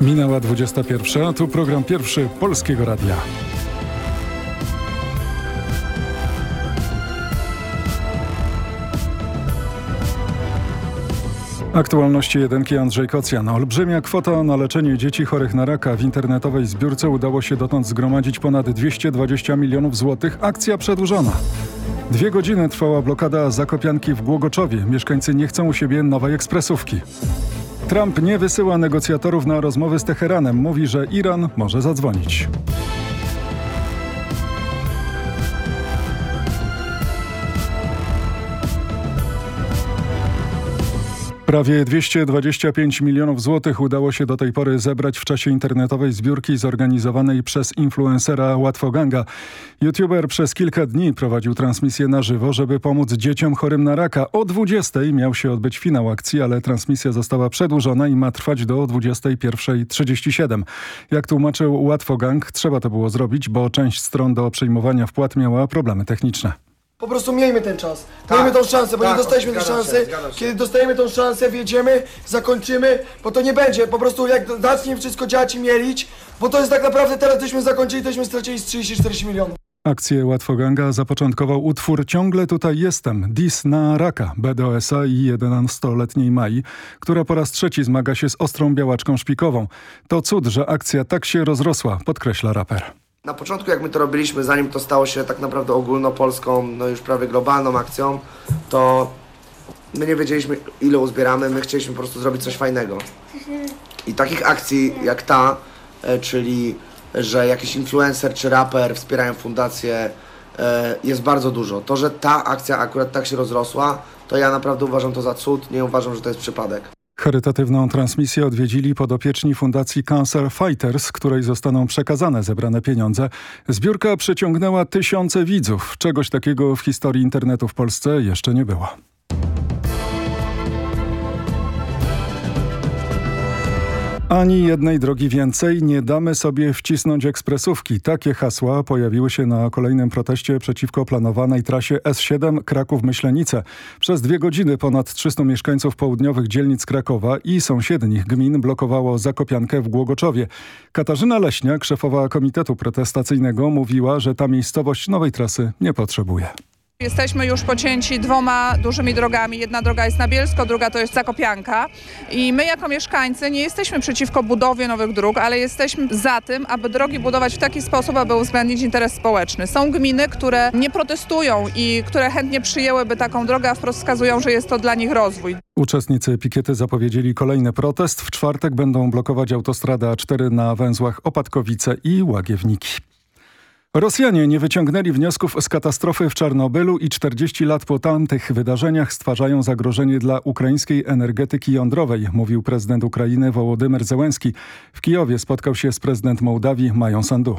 Minęła 21, a tu program pierwszy Polskiego Radia. Aktualności jedynki Andrzej Kocjan. Olbrzymia kwota na leczenie dzieci chorych na raka. W internetowej zbiórce udało się dotąd zgromadzić ponad 220 milionów złotych. Akcja przedłużona. Dwie godziny trwała blokada Zakopianki w Głogoczowie. Mieszkańcy nie chcą u siebie nowej ekspresówki. Trump nie wysyła negocjatorów na rozmowy z Teheranem. Mówi, że Iran może zadzwonić. Prawie 225 milionów złotych udało się do tej pory zebrać w czasie internetowej zbiórki zorganizowanej przez influencera Łatwoganga. YouTuber przez kilka dni prowadził transmisję na żywo, żeby pomóc dzieciom chorym na raka. O 20 miał się odbyć finał akcji, ale transmisja została przedłużona i ma trwać do 21.37. Jak tłumaczył Łatwogang, trzeba to było zrobić, bo część stron do przyjmowania wpłat miała problemy techniczne. Po prostu miejmy ten czas. Tak, miejmy tą szansę, bo tak, nie dostaliśmy tej zgadzam się, szansy. zgadzam się. Kiedy dostajemy tą szansę, wjedziemy, zakończymy, bo to nie będzie. Po prostu jak zacznie wszystko działać i mielić, bo to jest tak naprawdę teraz, gdyśmy zakończyli, tośmy stracili z 30-40 milionów. Akcję Łatwoganga zapoczątkował utwór Ciągle tutaj jestem, Dis na raka BDOS-a i 11-letniej Mai, która po raz trzeci zmaga się z ostrą białaczką szpikową. To cud, że akcja tak się rozrosła, podkreśla raper. Na początku jak my to robiliśmy, zanim to stało się tak naprawdę ogólnopolską, no już prawie globalną akcją, to my nie wiedzieliśmy ile uzbieramy, my chcieliśmy po prostu zrobić coś fajnego. I takich akcji jak ta, e, czyli że jakiś influencer czy raper wspierają fundację, e, jest bardzo dużo. To, że ta akcja akurat tak się rozrosła, to ja naprawdę uważam to za cud, nie uważam, że to jest przypadek. Charytatywną transmisję odwiedzili podopieczni Fundacji Cancer Fighters, której zostaną przekazane zebrane pieniądze. Zbiórka przyciągnęła tysiące widzów. Czegoś takiego w historii internetu w Polsce jeszcze nie było. Ani jednej drogi więcej nie damy sobie wcisnąć ekspresówki. Takie hasła pojawiły się na kolejnym proteście przeciwko planowanej trasie S7 Kraków-Myślenice. Przez dwie godziny ponad 300 mieszkańców południowych dzielnic Krakowa i sąsiednich gmin blokowało Zakopiankę w Głogoczowie. Katarzyna Leśniak, szefowa Komitetu Protestacyjnego, mówiła, że ta miejscowość nowej trasy nie potrzebuje. Jesteśmy już pocięci dwoma dużymi drogami. Jedna droga jest na Bielsko, druga to jest Zakopianka. I my jako mieszkańcy nie jesteśmy przeciwko budowie nowych dróg, ale jesteśmy za tym, aby drogi budować w taki sposób, aby uwzględnić interes społeczny. Są gminy, które nie protestują i które chętnie przyjęłyby taką drogę, a wprost wskazują, że jest to dla nich rozwój. Uczestnicy pikiety zapowiedzieli kolejny protest. W czwartek będą blokować autostradę A4 na węzłach Opatkowice i Łagiewniki. Rosjanie nie wyciągnęli wniosków z katastrofy w Czarnobylu i 40 lat po tamtych wydarzeniach stwarzają zagrożenie dla ukraińskiej energetyki jądrowej, mówił prezydent Ukrainy Wołodymyr Zełenski. W Kijowie spotkał się z prezydent Mołdawii Mają Sandu.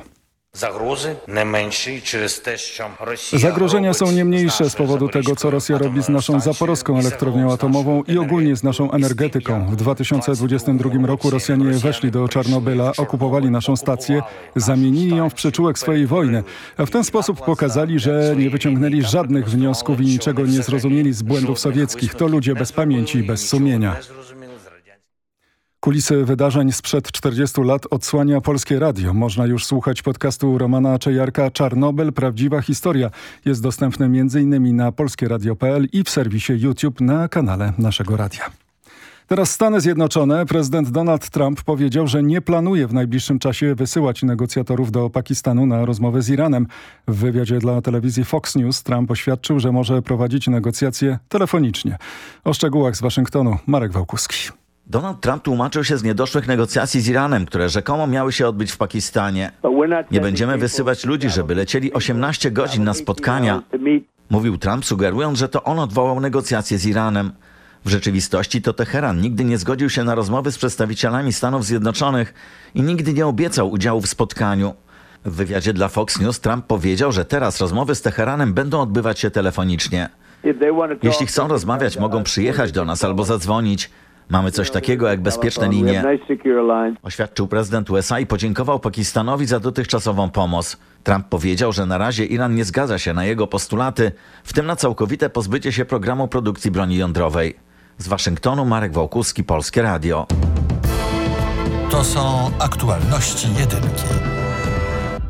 Zagrożenia są nie mniejsze z powodu tego, co Rosja robi z naszą zaporowską elektrownią atomową i ogólnie z naszą energetyką. W 2022 roku Rosjanie weszli do Czarnobyla, okupowali naszą stację, zamienili ją w przyczółek swojej wojny. W ten sposób pokazali, że nie wyciągnęli żadnych wniosków i niczego nie zrozumieli z błędów sowieckich. To ludzie bez pamięci i bez sumienia. Kulisy wydarzeń sprzed 40 lat odsłania Polskie Radio. Można już słuchać podcastu Romana Czejarka Czarnobyl. Prawdziwa historia. Jest dostępny m.in. na polskieradio.pl i w serwisie YouTube na kanale naszego radia. Teraz Stany Zjednoczone. Prezydent Donald Trump powiedział, że nie planuje w najbliższym czasie wysyłać negocjatorów do Pakistanu na rozmowę z Iranem. W wywiadzie dla telewizji Fox News Trump oświadczył, że może prowadzić negocjacje telefonicznie. O szczegółach z Waszyngtonu Marek Wałkuski. Donald Trump tłumaczył się z niedoszłych negocjacji z Iranem, które rzekomo miały się odbyć w Pakistanie. Nie będziemy wysyłać ludzi, żeby lecieli 18 godzin na spotkania, mówił Trump, sugerując, że to on odwołał negocjacje z Iranem. W rzeczywistości to Teheran nigdy nie zgodził się na rozmowy z przedstawicielami Stanów Zjednoczonych i nigdy nie obiecał udziału w spotkaniu. W wywiadzie dla Fox News Trump powiedział, że teraz rozmowy z Teheranem będą odbywać się telefonicznie. Jeśli chcą rozmawiać, mogą przyjechać do nas albo zadzwonić. Mamy coś takiego jak bezpieczne linie. Oświadczył prezydent USA i podziękował Pakistanowi za dotychczasową pomoc. Trump powiedział, że na razie Iran nie zgadza się na jego postulaty, w tym na całkowite pozbycie się programu produkcji broni jądrowej. Z Waszyngtonu Marek Wołkuski, Polskie Radio. To są aktualności jedynki.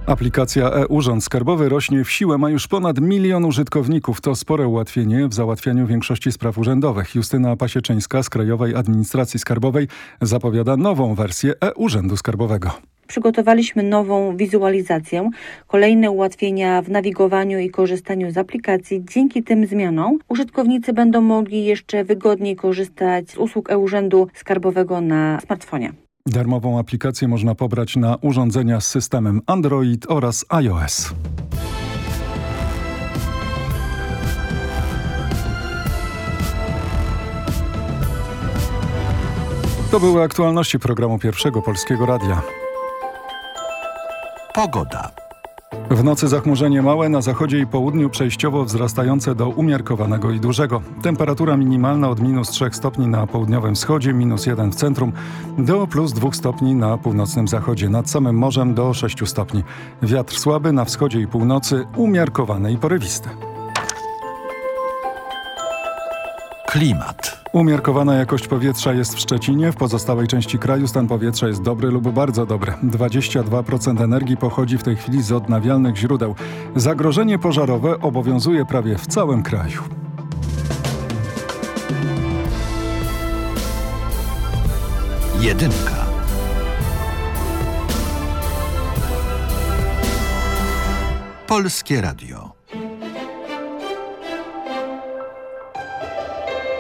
Aplikacja e-Urząd Skarbowy rośnie w siłę, ma już ponad milion użytkowników. To spore ułatwienie w załatwianiu większości spraw urzędowych. Justyna Pasieczyńska z Krajowej Administracji Skarbowej zapowiada nową wersję e-Urzędu Skarbowego. Przygotowaliśmy nową wizualizację, kolejne ułatwienia w nawigowaniu i korzystaniu z aplikacji. Dzięki tym zmianom użytkownicy będą mogli jeszcze wygodniej korzystać z usług e-Urzędu Skarbowego na smartfonie. Darmową aplikację można pobrać na urządzenia z systemem Android oraz iOS. To były aktualności programu Pierwszego Polskiego Radia. Pogoda. W nocy zachmurzenie małe, na zachodzie i południu przejściowo wzrastające do umiarkowanego i dużego. Temperatura minimalna od minus 3 stopni na południowym wschodzie, minus 1 w centrum, do plus 2 stopni na północnym zachodzie. Nad samym morzem do 6 stopni. Wiatr słaby na wschodzie i północy, umiarkowany i porywisty. Klimat. Umiarkowana jakość powietrza jest w Szczecinie, w pozostałej części kraju stan powietrza jest dobry lub bardzo dobry. 22% energii pochodzi w tej chwili z odnawialnych źródeł. Zagrożenie pożarowe obowiązuje prawie w całym kraju. Jedynka. Polskie Radio.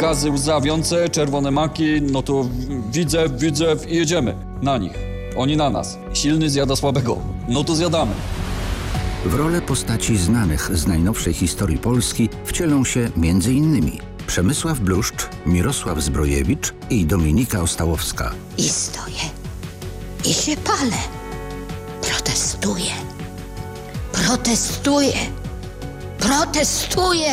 Gazy łzawiące, czerwone maki, no to widzę, widzę i jedziemy na nich. Oni na nas. Silny zjada słabego. No to zjadamy. W rolę postaci znanych z najnowszej historii Polski wcielą się m.in. Przemysław Bluszcz, Mirosław Zbrojewicz i Dominika Ostałowska. I stoję. I się palę. Protestuję. Protestuję. Protestuję.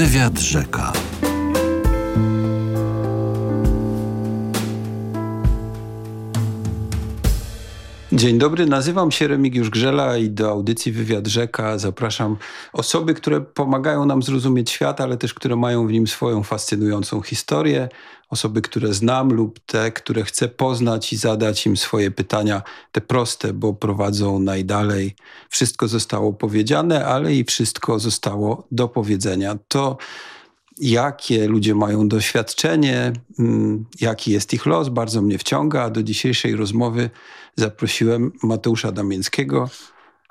Wywiad rzeka. Dzień dobry, nazywam się Remigiusz Grzela i do audycji Wywiad Rzeka zapraszam osoby, które pomagają nam zrozumieć świat, ale też które mają w nim swoją fascynującą historię, osoby, które znam lub te, które chcę poznać i zadać im swoje pytania, te proste, bo prowadzą najdalej. Wszystko zostało powiedziane, ale i wszystko zostało do powiedzenia. To jakie ludzie mają doświadczenie, jaki jest ich los, bardzo mnie wciąga. A do dzisiejszej rozmowy zaprosiłem Mateusza Damińskiego,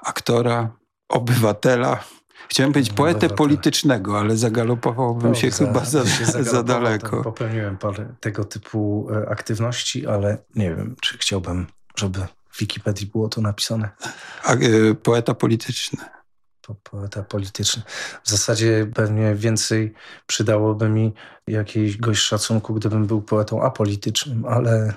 aktora, obywatela. Chciałem powiedzieć poetę politycznego, ale zagalopowałbym się za, chyba za, się za daleko. Popełniłem parę tego typu aktywności, ale nie wiem, czy chciałbym, żeby W Wikipedii było to napisane. A y, poeta polityczny? Po, poeta polityczny. W zasadzie pewnie więcej przydałoby mi jakiegoś szacunku, gdybym był poetą apolitycznym, ale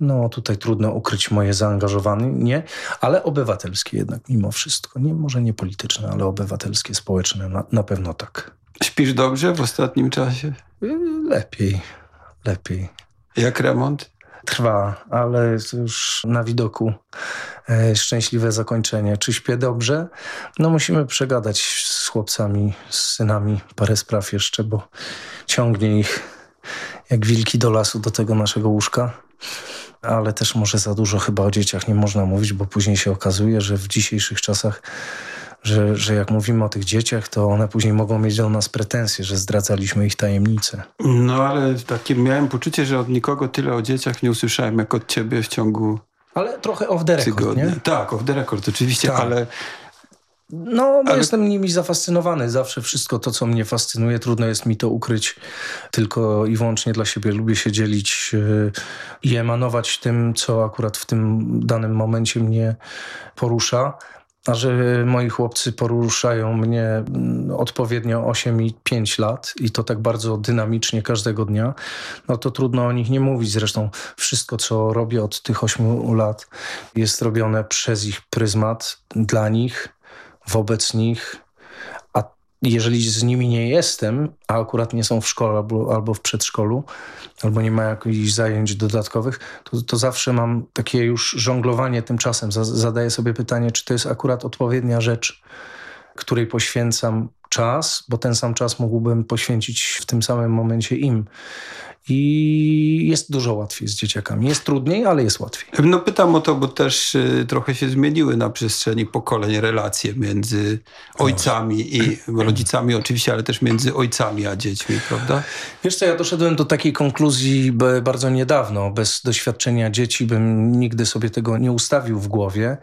no tutaj trudno ukryć moje zaangażowanie, nie, ale obywatelskie jednak mimo wszystko. Nie, może nie polityczne, ale obywatelskie, społeczne, na, na pewno tak. Śpisz dobrze w ostatnim czasie? Lepiej, lepiej. Jak remont? Trwa, ale już na widoku e, szczęśliwe zakończenie. Czy śpię dobrze? No musimy przegadać z chłopcami, z synami parę spraw jeszcze, bo ciągnie ich jak wilki do lasu do tego naszego łóżka. Ale też może za dużo chyba o dzieciach nie można mówić, bo później się okazuje, że w dzisiejszych czasach że, że jak mówimy o tych dzieciach, to one później mogą mieć do nas pretensje, że zdradzaliśmy ich tajemnice. No ale takie miałem poczucie, że od nikogo tyle o dzieciach nie usłyszałem, jak od ciebie w ciągu Ale trochę off the record, tygodnia. nie? Tak, off the record, oczywiście, Tak. ale No, Ale- jestem nimi zafascynowany. Zawsze wszystko to, co mnie fascynuje, trudno jest mi to ukryć tylko i wyłącznie dla siebie. Lubię się dzielić yy, i emanować tym, co akurat w tym danym momencie mnie porusza. A że moi chłopcy poruszają mnie mm, odpowiednio 8 i 5 lat i to tak bardzo dynamicznie każdego dnia, no to trudno o nich nie mówić. Zresztą wszystko, co robię od tych 8 lat jest robione przez ich pryzmat, dla nich, wobec nich, jeżeli z nimi nie jestem, a akurat nie są w szkole albo, albo w przedszkolu, albo nie ma jakichś zajęć dodatkowych, to, to zawsze mam takie już żonglowanie tym czasem. Za- Zadaję sobie pytanie, czy to jest akurat odpowiednia rzecz, której poświęcam czas, bo ten sam czas mógłbym poświęcić w tym samym momencie im. I jest dużo łatwiej z dzieciakami. Jest trudniej, ale jest łatwiej. no pytam o to, bo też y, trochę się zmieniły na przestrzeni pokoleń relacje między ojcami i rodzicami oczywiście, ale też między ojcami a dziećmi, prawda? Wiesz co, ja doszedłem do takiej konkluzji bardzo niedawno. Bez doświadczenia dzieci bym nigdy sobie tego nie ustawił w głowie,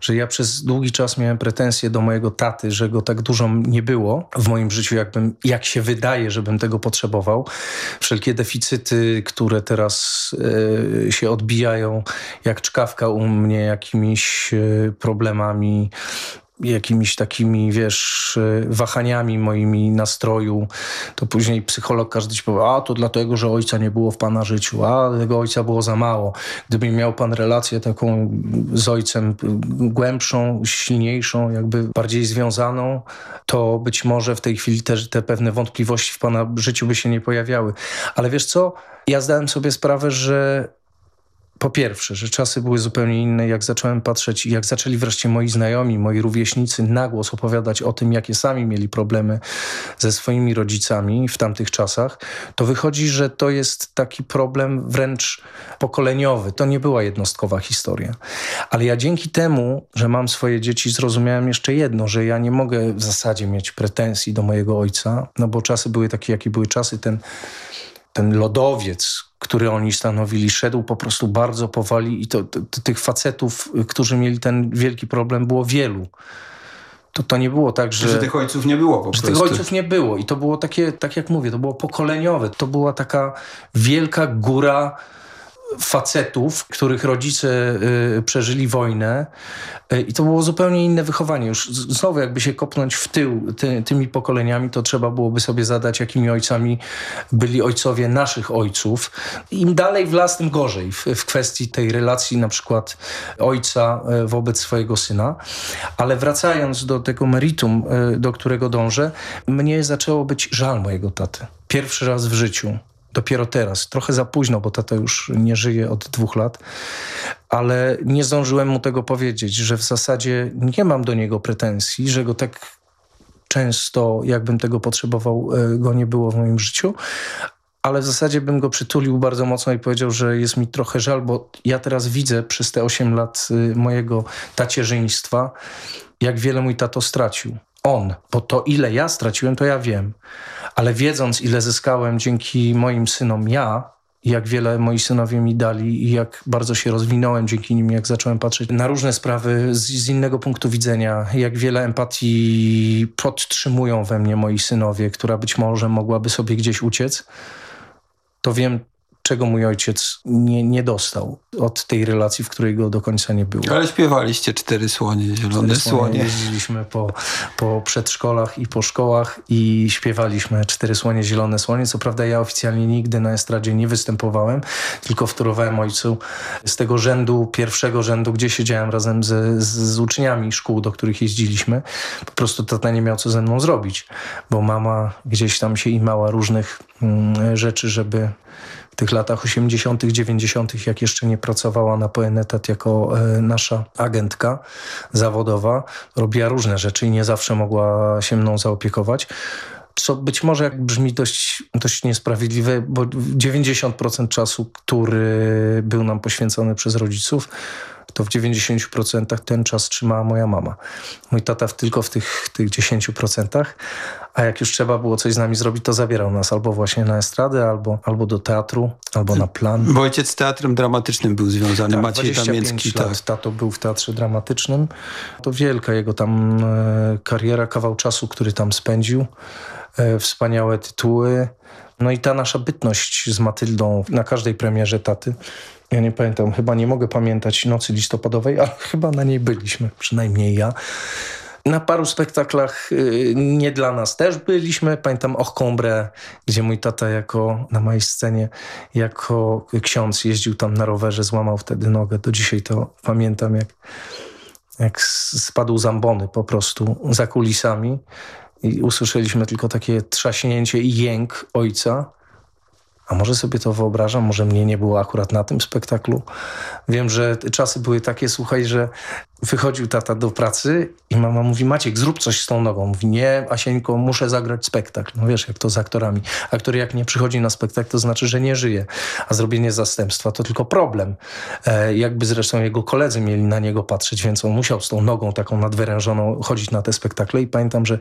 że ja przez długi czas miałem pretensje do mojego taty, że go tak dużo nie było w moim życiu, jakbym, jak się wydaje, żebym tego potrzebował. Wszelkie deficyty, które teraz e, się odbijają jak czkawka u mnie jakimiś e, problemami, jakimiś takimi, wiesz, e, wahaniami moimi nastroju, to później psycholog każdy ci powie, a to dlatego, że ojca nie było w pana życiu, a tego ojca było za mało. Gdyby miał pan relację taką z ojcem y, głębszą, silniejszą, jakby bardziej związaną, to być może w tej chwili też te pewne wątpliwości w pana życiu by się nie pojawiały. Ale wiesz co? Ja zdałem sobie sprawę, że po pierwsze, że czasy były zupełnie inne. Jak zacząłem patrzeć i jak zaczęli wreszcie moi znajomi, moi rówieśnicy na głos opowiadać o tym, jakie sami mieli problemy ze swoimi rodzicami w tamtych czasach, to wychodzi, że to jest taki problem wręcz pokoleniowy. To nie była jednostkowa historia. Ale ja dzięki temu, że mam swoje dzieci, zrozumiałem jeszcze jedno, że ja nie mogę w zasadzie mieć pretensji do mojego ojca, no bo czasy były takie, jakie były czasy. Ten ten lodowiec, który oni stanowili, szedł po prostu bardzo powoli i to, to, to tych facetów, którzy mieli ten wielki problem, było wielu. To, to nie było tak, że... Że tych ojców nie było po że prostu. tych ojców nie było. I to było takie, tak jak mówię, to było pokoleniowe. To była taka wielka góra facetów, których rodzice y, przeżyli wojnę y, i to było zupełnie inne wychowanie. Już znowu jakby się kopnąć w tył ty, tymi pokoleniami, to trzeba byłoby sobie zadać, jakimi ojcami byli ojcowie naszych ojców. Im dalej w las, tym gorzej w, w kwestii tej relacji na przykład ojca y, wobec swojego syna. Ale wracając do tego meritum, y, do którego dążę, mnie zaczęło być żal mojego taty. Pierwszy raz w życiu dopiero teraz. Trochę za późno, bo tata już nie żyje od dwóch lat, ale nie zdążyłem mu tego powiedzieć, że w zasadzie nie mam do niego pretensji, że go tak często, jakbym tego potrzebował, e, go nie było w moim życiu. Ale w zasadzie bym go przytulił bardzo mocno i powiedział, że jest mi trochę żal, bo ja teraz widzę przez te 8 lat y, mojego tacierzyństwa, jak wiele mój tato stracił. On, bo to ile ja straciłem, to ja wiem. Ale wiedząc, ile zyskałem dzięki moim synom ja, jak wiele moi synowie mi dali i jak bardzo się rozwinąłem dzięki nim, jak zacząłem patrzeć na różne sprawy z, z innego punktu widzenia, jak wiele empatii podtrzymują we mnie moi synowie, która być może mogłaby sobie gdzieś uciec, to wiem, czego mój ojciec nie, nie dostał od tej relacji, w której go do końca nie było. Ale śpiewaliście Cztery Słonie, Zielone Cztery Słonie. Jeździliśmy po, po przedszkolach i po szkołach i śpiewaliśmy Cztery Słonie, Zielone Słonie. Co prawda ja oficjalnie nigdy na estradzie nie występowałem, tylko wtórowałem ojcu z tego rzędu, pierwszego rzędu, gdzie siedziałem razem z, z uczniami szkół, do których jeździliśmy. Po prostu tata nie miał co ze mną zrobić, bo mama gdzieś tam się imała różnych mm, rzeczy, żeby tych latach 80., 90., jak jeszcze nie pracowała na pełen etat jako e, nasza agentka zawodowa, robiła różne rzeczy i nie zawsze mogła się mną zaopiekować. Co być może jak brzmi dość, dość niesprawiedliwe, bo 90% czasu, który był nam poświęcony przez rodziców, to w 90% ten czas trzymała moja mama. Mój tata w, tylko w tych, tych 10%, a jak już trzeba było coś z nami zrobić, to zabierał nas albo właśnie na estradę, albo, albo do teatru, albo na plan. Bo ojciec z teatrem dramatycznym był związany, Tak, Maciej 25 Damięcki. lat Tak. tato był w teatrze dramatycznym. To wielka jego tam e, kariera, kawał czasu, który tam spędził. E, wspaniałe tytuły. No i ta nasza bytność z Matyldą na każdej premierze taty. Ja nie pamiętam, chyba nie mogę pamiętać nocy listopadowej, ale chyba na niej byliśmy, przynajmniej ja. Na paru spektaklach y, nie dla nas też byliśmy. Pamiętam Och Combre, gdzie mój tata jako na mojej scenie jako ksiądz jeździł tam na rowerze, złamał wtedy nogę. Do dzisiaj to pamiętam, jak, jak spadł z ambony po prostu za kulisami i usłyszeliśmy tylko takie trzaśnięcie i jęk ojca. A może sobie to wyobrażam, może mnie nie było akurat na tym spektaklu. Wiem, że czasy były takie, słuchaj, że wychodził tata do pracy i mama mówi, Maciek, zrób coś z tą nogą. Mówi, nie, Asieńko, muszę zagrać spektakl. No wiesz, jak to z aktorami. Aktor jak nie przychodzi na spektakl, to znaczy, że nie żyje. A zrobienie zastępstwa to tylko problem. E, jakby zresztą jego koledzy mieli na niego patrzeć, więc on musiał z tą nogą taką nadwyrężoną chodzić na te spektakle i pamiętam, że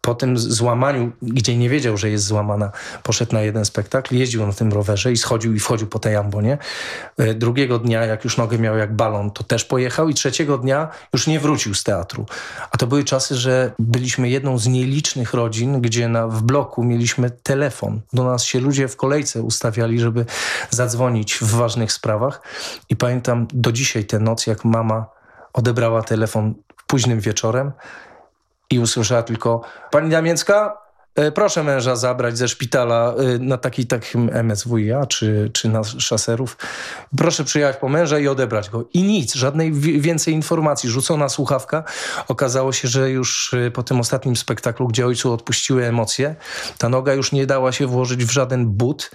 po tym złamaniu, gdzie nie wiedział, że jest złamana, poszedł na jeden spektakl, jeździł na tym rowerze i schodził i wchodził po tej ambonie. E, drugiego dnia, jak już nogę miał jak balon, to też pojechał i trzeciego dnia już nie wrócił z teatru. A to były czasy, że byliśmy jedną z nielicznych rodzin, gdzie na, w bloku mieliśmy telefon. Do nas się ludzie w kolejce ustawiali, żeby zadzwonić w ważnych sprawach. I pamiętam do dzisiaj tę noc, jak mama odebrała telefon późnym wieczorem i usłyszała tylko Pani Damięcka, e, proszę męża zabrać ze szpitala e, na taki takim MSWiA czy, czy na szaserów. Proszę przyjechać po męża i odebrać go. I nic, żadnej wi- więcej informacji. Rzucona słuchawka. Okazało się, że już e, po tym ostatnim spektaklu, gdzie ojcu odpuściły emocje, ta noga już nie dała się włożyć w żaden but.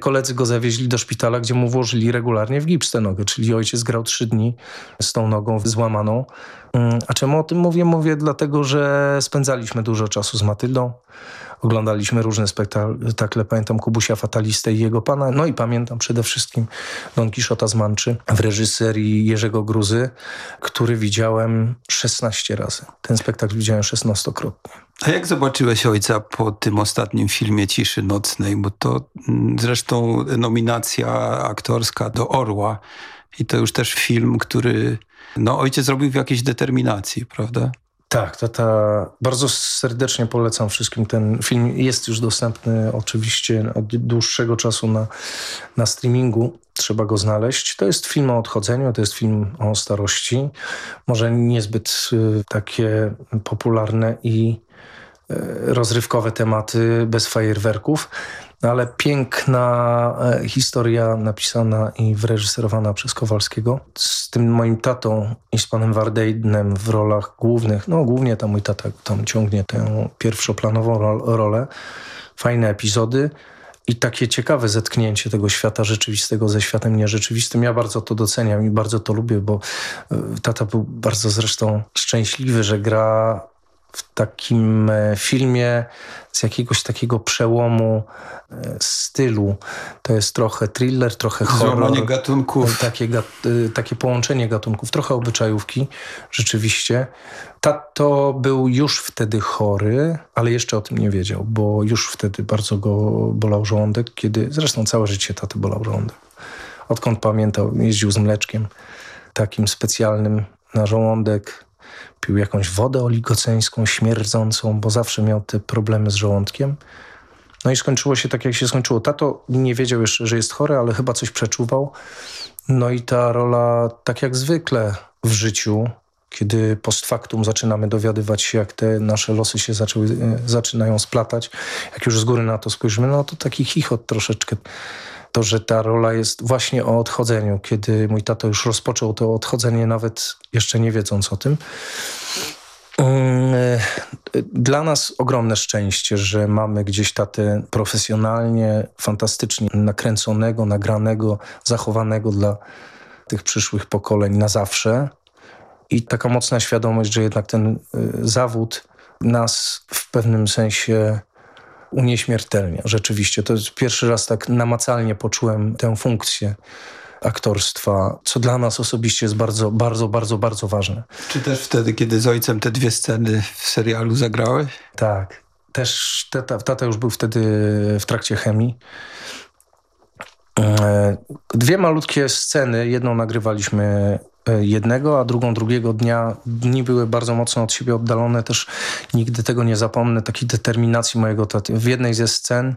Koledzy go zawieźli do szpitala, gdzie mu włożyli regularnie w gips tę nogę, czyli ojciec grał trzy dni z tą nogą złamaną. Mm, A czemu o tym mówię? Mówię dlatego, że spędzaliśmy dużo czasu z Matyldą. Oglądaliśmy różne spektakle. Pamiętam Kubusia Fatalistę i jego pana. No i pamiętam przede wszystkim Don Quixota z Manczy w reżyserii Jerzego Gruzy, który widziałem 16 razy. Ten spektakl widziałem 16-krotnie. A jak zobaczyłeś ojca po tym ostatnim filmie Ciszy Nocnej? Bo to mm, zresztą nominacja aktorska do Orła i to już też film, który no, ojciec zrobił w jakiejś determinacji, prawda? Tak, tata, bardzo serdecznie polecam wszystkim ten film. Jest już dostępny oczywiście od dłuższego czasu na, na streamingu. Trzeba go znaleźć. To jest film o odchodzeniu, to jest film o starości. Może niezbyt y, takie popularne i y, rozrywkowe tematy bez fajerwerków, ale piękna e, historia napisana i wyreżyserowana przez Kowalskiego. Z tym moim tatą i z panem Wardejnem w rolach głównych, no głównie tam mój tata tam ciągnie tę pierwszoplanową ro rolę. Fajne epizody i takie ciekawe zetknięcie tego świata rzeczywistego ze światem nierzeczywistym. Ja bardzo to doceniam i bardzo to lubię, bo e, tata był bardzo zresztą szczęśliwy, że gra w takim e, filmie z jakiegoś takiego przełomu e, stylu. To jest trochę thriller, trochę horror. Złamanie gatunków. Takie, gat- e, takie połączenie gatunków, trochę obyczajówki, rzeczywiście. Tato był już wtedy chory, ale jeszcze o tym nie wiedział, bo już wtedy bardzo go bolał żołądek, kiedy zresztą całe życie taty bolał żołądek. Odkąd pamiętał, jeździł z mleczkiem takim specjalnym na żołądek, pił jakąś wodę oligoceńską, śmierdzącą, bo zawsze miał te problemy z żołądkiem. No i skończyło się tak, jak się skończyło. Tato nie wiedział jeszcze, że jest chory, ale chyba coś przeczuwał. No i ta rola, tak jak zwykle w życiu, kiedy post factum zaczynamy dowiadywać się, jak te nasze losy się zaczęły, e, zaczynają splatać, jak już z góry na to spojrzymy, no to taki chichot troszeczkę. To, że ta rola jest właśnie o odchodzeniu, kiedy mój tato już rozpoczął to odchodzenie, nawet jeszcze nie wiedząc o tym. Mm, e, dla nas ogromne szczęście, że mamy gdzieś tatę profesjonalnie, fantastycznie nakręconego, nagranego, zachowanego dla tych przyszłych pokoleń na zawsze. I taka mocna świadomość, że jednak ten y, zawód nas w pewnym sensie unieśmiertelnia. Rzeczywiście, to jest pierwszy raz tak namacalnie poczułem tę funkcję aktorstwa, co dla nas osobiście jest bardzo, bardzo, bardzo, bardzo ważne. Czy też wtedy, kiedy z ojcem te dwie sceny w serialu zagrałeś? Tak. Też tata, tata już był wtedy w trakcie chemii. E, dwie malutkie sceny. Jedną nagrywaliśmy jednego, a drugą drugiego dnia. Dni były bardzo mocno od siebie oddalone. Też nigdy tego nie zapomnę, takiej determinacji mojego taty. W jednej ze scen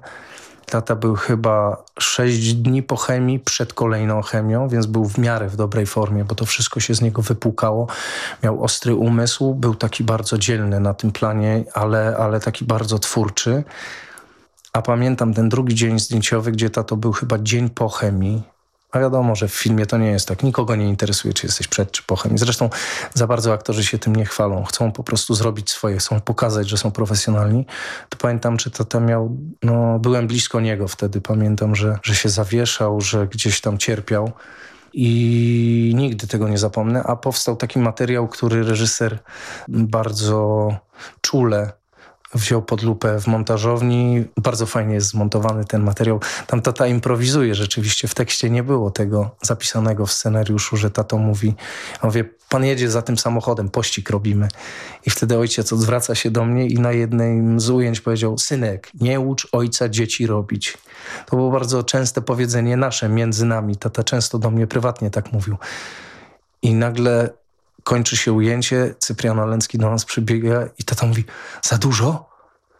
Tata był chyba 6 dni po chemii, przed kolejną chemią, więc był w miarę w dobrej formie, bo to wszystko się z niego wypłukało. Miał ostry umysł, był taki bardzo dzielny na tym planie, ale, ale taki bardzo twórczy. A pamiętam ten drugi dzień zdjęciowy, gdzie tato był chyba dzień po chemii, a wiadomo, że w filmie to nie jest tak. Nikogo nie interesuje, czy jesteś przed, czy po chemii. Zresztą za bardzo aktorzy się tym nie chwalą. Chcą po prostu zrobić swoje, chcą pokazać, że są profesjonalni. To pamiętam, czy tata miał... No, byłem blisko niego wtedy. Pamiętam, że, że się zawieszał, że gdzieś tam cierpiał. I nigdy tego nie zapomnę. A powstał taki materiał, który reżyser bardzo czule wziął pod lupę w montażowni. Bardzo fajnie jest zmontowany ten materiał. Tam tata improwizuje rzeczywiście. W tekście nie było tego zapisanego w scenariuszu, że tato mówi, on mówi, pan jedzie za tym samochodem, pościg robimy. I wtedy ojciec odwraca się do mnie i na jednym z ujęć powiedział, synek, nie ucz ojca dzieci robić. To było bardzo częste powiedzenie nasze między nami. Tata często do mnie prywatnie tak mówił. I nagle kończy się ujęcie, Cyprian Olencki do nas przybiega i tata mówi, za dużo?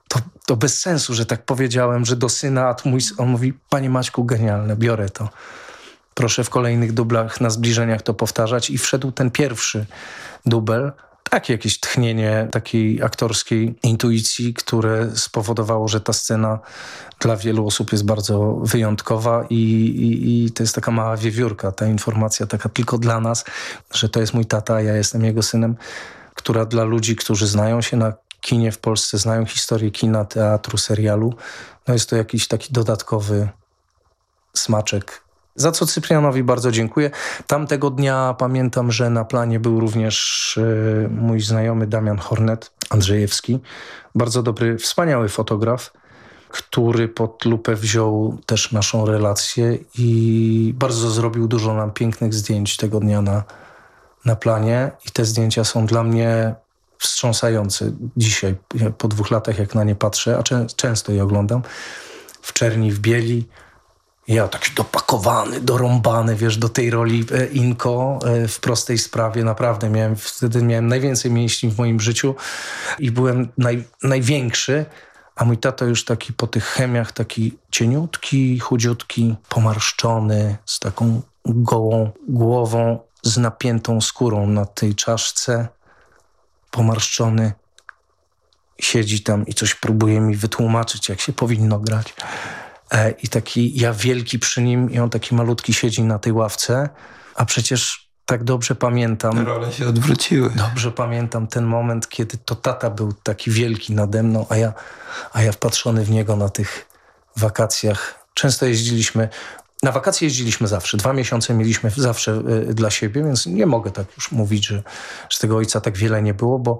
To, to bez sensu, że tak powiedziałem, że do syna, a mój, on mówi, panie Maćku, genialne, biorę to. Proszę w kolejnych dublach na zbliżeniach to powtarzać i wszedł ten pierwszy dubel, tak, jakieś tchnienie takiej aktorskiej intuicji, które spowodowało, że ta scena dla wielu osób jest bardzo wyjątkowa i, i, i, to jest taka mała wiewiórka, ta informacja taka tylko dla nas, że to jest mój tata, ja jestem jego synem, która dla ludzi, którzy znają się na kinie w Polsce, znają historię kina, teatru, serialu, no jest to jakiś taki dodatkowy smaczek za co Cyprianowi bardzo dziękuję. Tamtego dnia pamiętam, że na planie był również e, mój znajomy Damian Hornet, Andrzejewski. Bardzo dobry, wspaniały fotograf, który pod lupę wziął też naszą relację i bardzo zrobił dużo nam pięknych zdjęć tego dnia na, na planie. I te zdjęcia są dla mnie wstrząsające dzisiaj, po dwóch latach, jak na nie patrzę, a czę często je oglądam. W czerni, w bieli, ja taki dopakowany, dorąbany, wiesz, do tej roli e, Inko e, w prostej sprawie. Naprawdę miałem, wtedy miałem najwięcej mięśni w moim życiu i byłem naj, największy, a mój tato już taki po tych chemiach, taki cieniutki, chudziutki, pomarszczony, z taką gołą głową, z napiętą skórą na tej czaszce, pomarszczony. Siedzi tam i coś próbuje mi wytłumaczyć, jak się powinno grać. E, i taki ja wielki przy nim i on taki malutki siedzi na tej ławce, a przecież tak dobrze pamiętam. Role się odwróciły. Dobrze pamiętam ten moment, kiedy to tata był taki wielki nade mną, a ja, a ja wpatrzony w niego na tych wakacjach. Często jeździliśmy, na wakacje jeździliśmy zawsze. Dwa miesiące mieliśmy zawsze y, dla siebie, więc nie mogę tak już mówić, że, że tego ojca tak wiele nie było, bo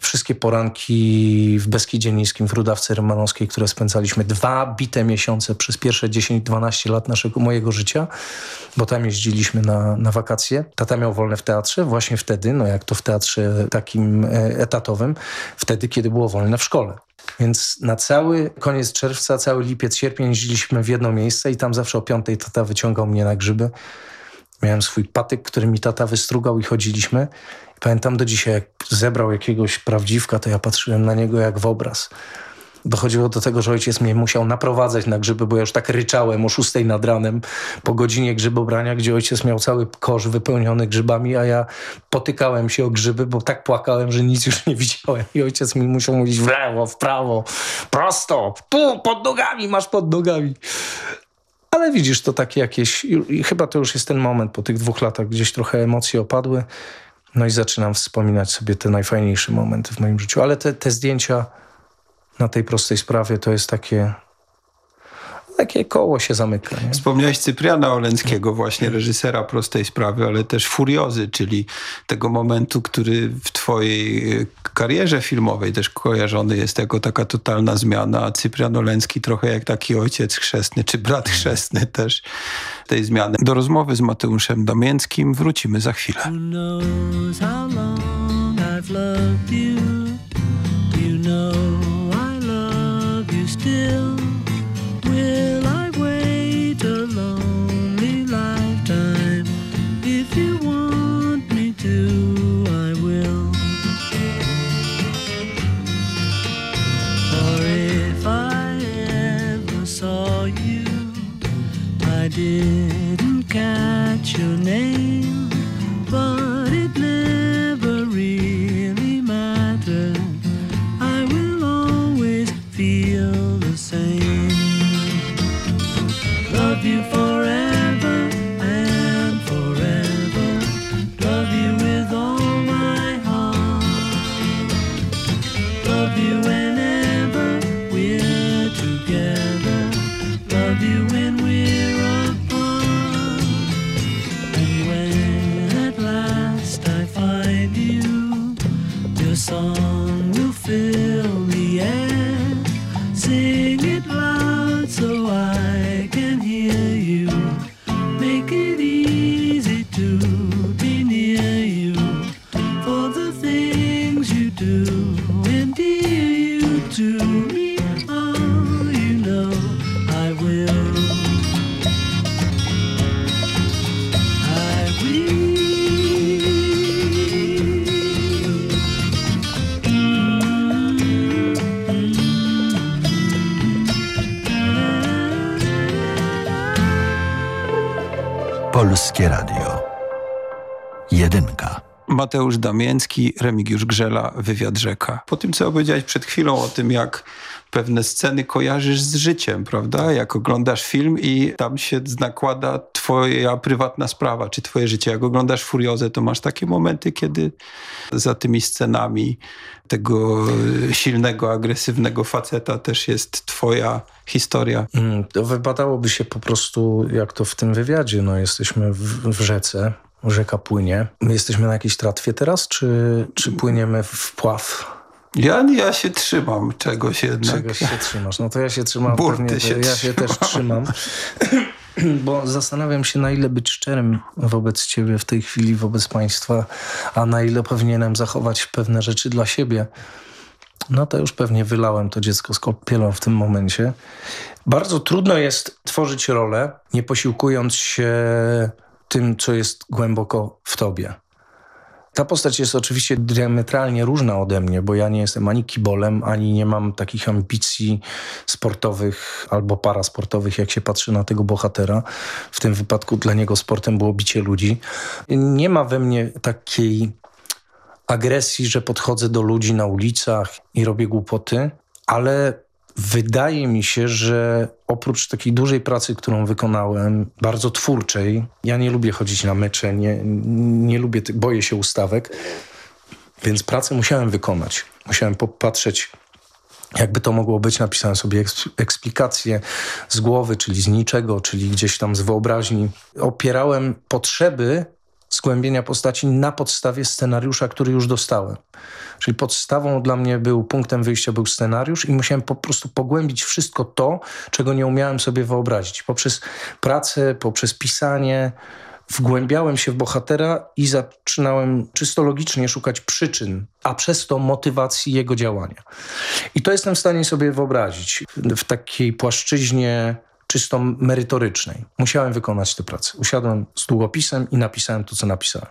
wszystkie poranki w Beskidzie Niskim, w Rudawce Rymanowskiej, które spędzaliśmy dwa bite miesiące przez pierwsze 10-12 lat naszego, mojego życia, bo tam jeździliśmy na, na wakacje. Tata miał wolne w teatrze właśnie wtedy, no jak to w teatrze takim e, etatowym, wtedy, kiedy było wolne w szkole. Więc na cały koniec czerwca, cały lipiec, sierpień jeździliśmy w jedno miejsce i tam zawsze o piątej tata wyciągał mnie na grzyby. Miałem swój patyk, który mi tata wystrugał i chodziliśmy. Pamiętam do dzisiaj, jak zebrał jakiegoś prawdziwka, to ja patrzyłem na niego jak w obraz. dochodziło do tego, że ojciec mnie musiał naprowadzać na grzyby, bo ja już tak ryczałem o 6 nad ranem po godzinie grzybobrania, gdzie ojciec miał cały kosz wypełniony grzybami, a ja potykałem się o grzyby, bo tak płakałem, że nic już nie widziałem. I ojciec mi musiał mówić w lewo, w prawo, prosto, tu, pod nogami, masz pod nogami. Ale widzisz, to takie jakieś... I chyba to już jest ten moment po tych dwóch latach, gdzieś trochę emocje opadły. No i zaczynam wspominać sobie te najfajniejsze momenty w moim życiu. Ale te, te zdjęcia na tej prostej sprawie to jest takie takie koło się zamyka. Nie? Wspomniałeś Cypriana Oleńskiego, właśnie reżysera prostej sprawy, ale też Furiozy, czyli tego momentu, który w twojej e, karierze filmowej też kojarzony jest jako taka totalna zmiana. A Cyprian Oleński trochę jak taki ojciec chrzestny, czy brat chrzestny też tej zmiany. Do rozmowy z Mateuszem Damięckim wrócimy za chwilę. Who knows how long I've loved? You didn't catch your name, Mateusz Damięcki, Remigiusz Grzela, Wywiad Rzeka. Po tym, co opowiedziałeś przed chwilą o tym, jak pewne sceny kojarzysz z życiem, prawda? Jak oglądasz film i tam się nakłada twoja prywatna sprawa, czy twoje życie. Jak oglądasz Furiozę, to masz takie momenty, kiedy za tymi scenami tego silnego, agresywnego faceta też jest twoja historia. Mm, to wypadałoby się po prostu, jak to w tym wywiadzie, no jesteśmy w, w rzece, rzeka płynie. My jesteśmy na jakiejś tratwie teraz, czy, czy płyniemy w pław? Ja, ja się trzymam czegoś jednak. Czegoś się trzymasz. No to ja się trzymam. Burty pewnie, się ja się też trzymam. Bo zastanawiam się, na ile być szczerym wobec ciebie w tej chwili, wobec państwa, a na ile powinienem zachować pewne rzeczy dla siebie. No to już pewnie wylałem to dziecko z kąpielą w tym momencie. Bardzo trudno jest tworzyć rolę, nie posiłkując się tym, co jest głęboko w tobie. Ta postać jest oczywiście diametralnie różna ode mnie, bo ja nie jestem ani kibolem, ani nie mam takich ambicji sportowych albo parasportowych, jak się patrzy na tego bohatera. W tym wypadku dla niego sportem było bicie ludzi. Nie ma we mnie takiej agresji, że podchodzę do ludzi na ulicach i robię głupoty, ale wydaje mi się, że oprócz takiej dużej pracy, którą wykonałem, bardzo twórczej, ja nie lubię chodzić na mecze, nie, nie lubię, boję się ustawek, więc pracę musiałem wykonać. Musiałem popatrzeć, jakby to mogło być. Napisałem sobie eksplikację z głowy, czyli z niczego, czyli gdzieś tam z wyobraźni. Opierałem potrzeby zgłębienia postaci na podstawie scenariusza, który już dostałem. Czyli podstawą dla mnie był, punktem wyjścia był scenariusz i musiałem po prostu pogłębić wszystko to, czego nie umiałem sobie wyobrazić. Poprzez pracę, poprzez pisanie wgłębiałem się w bohatera i zaczynałem czysto logicznie szukać przyczyn, a przez to motywacji jego działania. I to jestem w stanie sobie wyobrazić w takiej płaszczyźnie czysto merytorycznej. Musiałem wykonać tę pracę. Usiadłem z długopisem i napisałem to, co napisałem.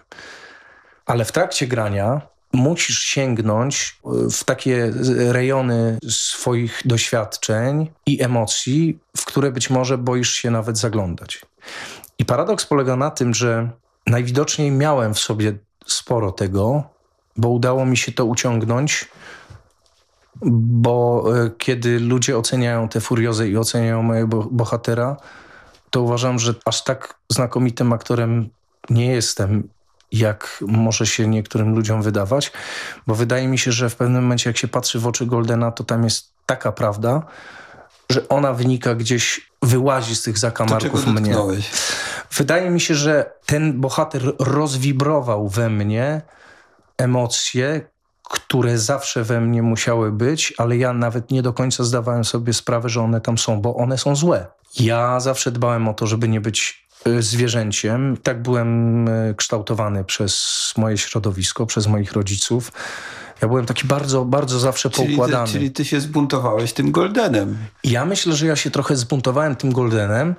Ale w trakcie grania musisz sięgnąć y, w takie rejony swoich doświadczeń i emocji, w które być może boisz się nawet zaglądać. I paradoks polega na tym, że najwidoczniej miałem w sobie sporo tego, bo udało mi się to uciągnąć, bo y, kiedy ludzie oceniają tę furiozę i oceniają mojego bohatera, to uważam, że aż tak znakomitym aktorem nie jestem jak może się niektórym ludziom wydawać, bo wydaje mi się, że w pewnym momencie jak się patrzy w oczy Goldena, to tam jest taka prawda, że ona wynika gdzieś, wyłazi z tych zakamarków mnie. Dotknąłeś? Wydaje mi się, że ten bohater rozwibrował we mnie emocje, które zawsze we mnie musiały być, ale ja nawet nie do końca zdawałem sobie sprawę, że one tam są, bo one są złe. Ja zawsze dbałem o to, żeby nie być Y, zwierzęciem. Tak byłem y, kształtowany przez moje środowisko, przez moich rodziców. Ja byłem taki bardzo, bardzo zawsze czyli poukładany. Ty, czyli ty się zbuntowałeś tym Goldenem. Ja myślę, że ja się trochę zbuntowałem tym Goldenem,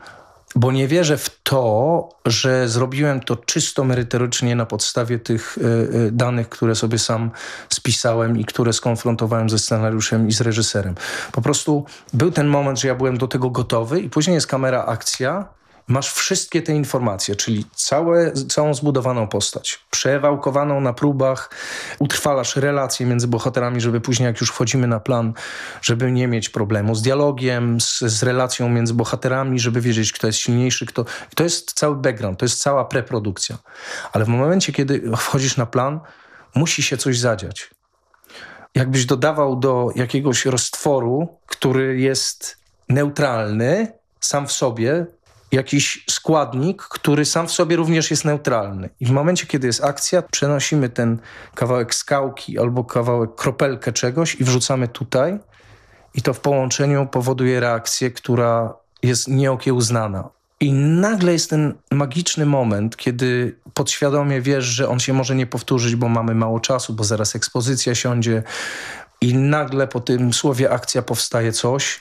bo nie wierzę w to, że zrobiłem to czysto merytorycznie na podstawie tych y, y, danych, które sobie sam spisałem i które skonfrontowałem ze scenariuszem i z reżyserem. Po prostu był ten moment, że ja byłem do tego gotowy i później jest kamera akcja masz wszystkie te informacje, czyli całe, całą zbudowaną postać, przewałkowaną na próbach, utrwalasz relacje między bohaterami, żeby później jak już wchodzimy na plan, żeby nie mieć problemu z dialogiem, z, z relacją między bohaterami, żeby wiedzieć, kto jest silniejszy, kto... To jest cały background, to jest cała preprodukcja. Ale w momencie, kiedy wchodzisz na plan, musi się coś zadziać. Jakbyś dodawał do jakiegoś roztworu, który jest neutralny sam w sobie, jakiś składnik, który sam w sobie również jest neutralny. I w momencie, kiedy jest akcja, przenosimy ten kawałek skałki albo kawałek, kropelkę czegoś i wrzucamy tutaj i to w połączeniu powoduje reakcję, która jest nieokiełznana. I nagle jest ten magiczny moment, kiedy podświadomie wiesz, że on się może nie powtórzyć, bo mamy mało czasu, bo zaraz ekspozycja siądzie i nagle po tym słowie akcja powstaje coś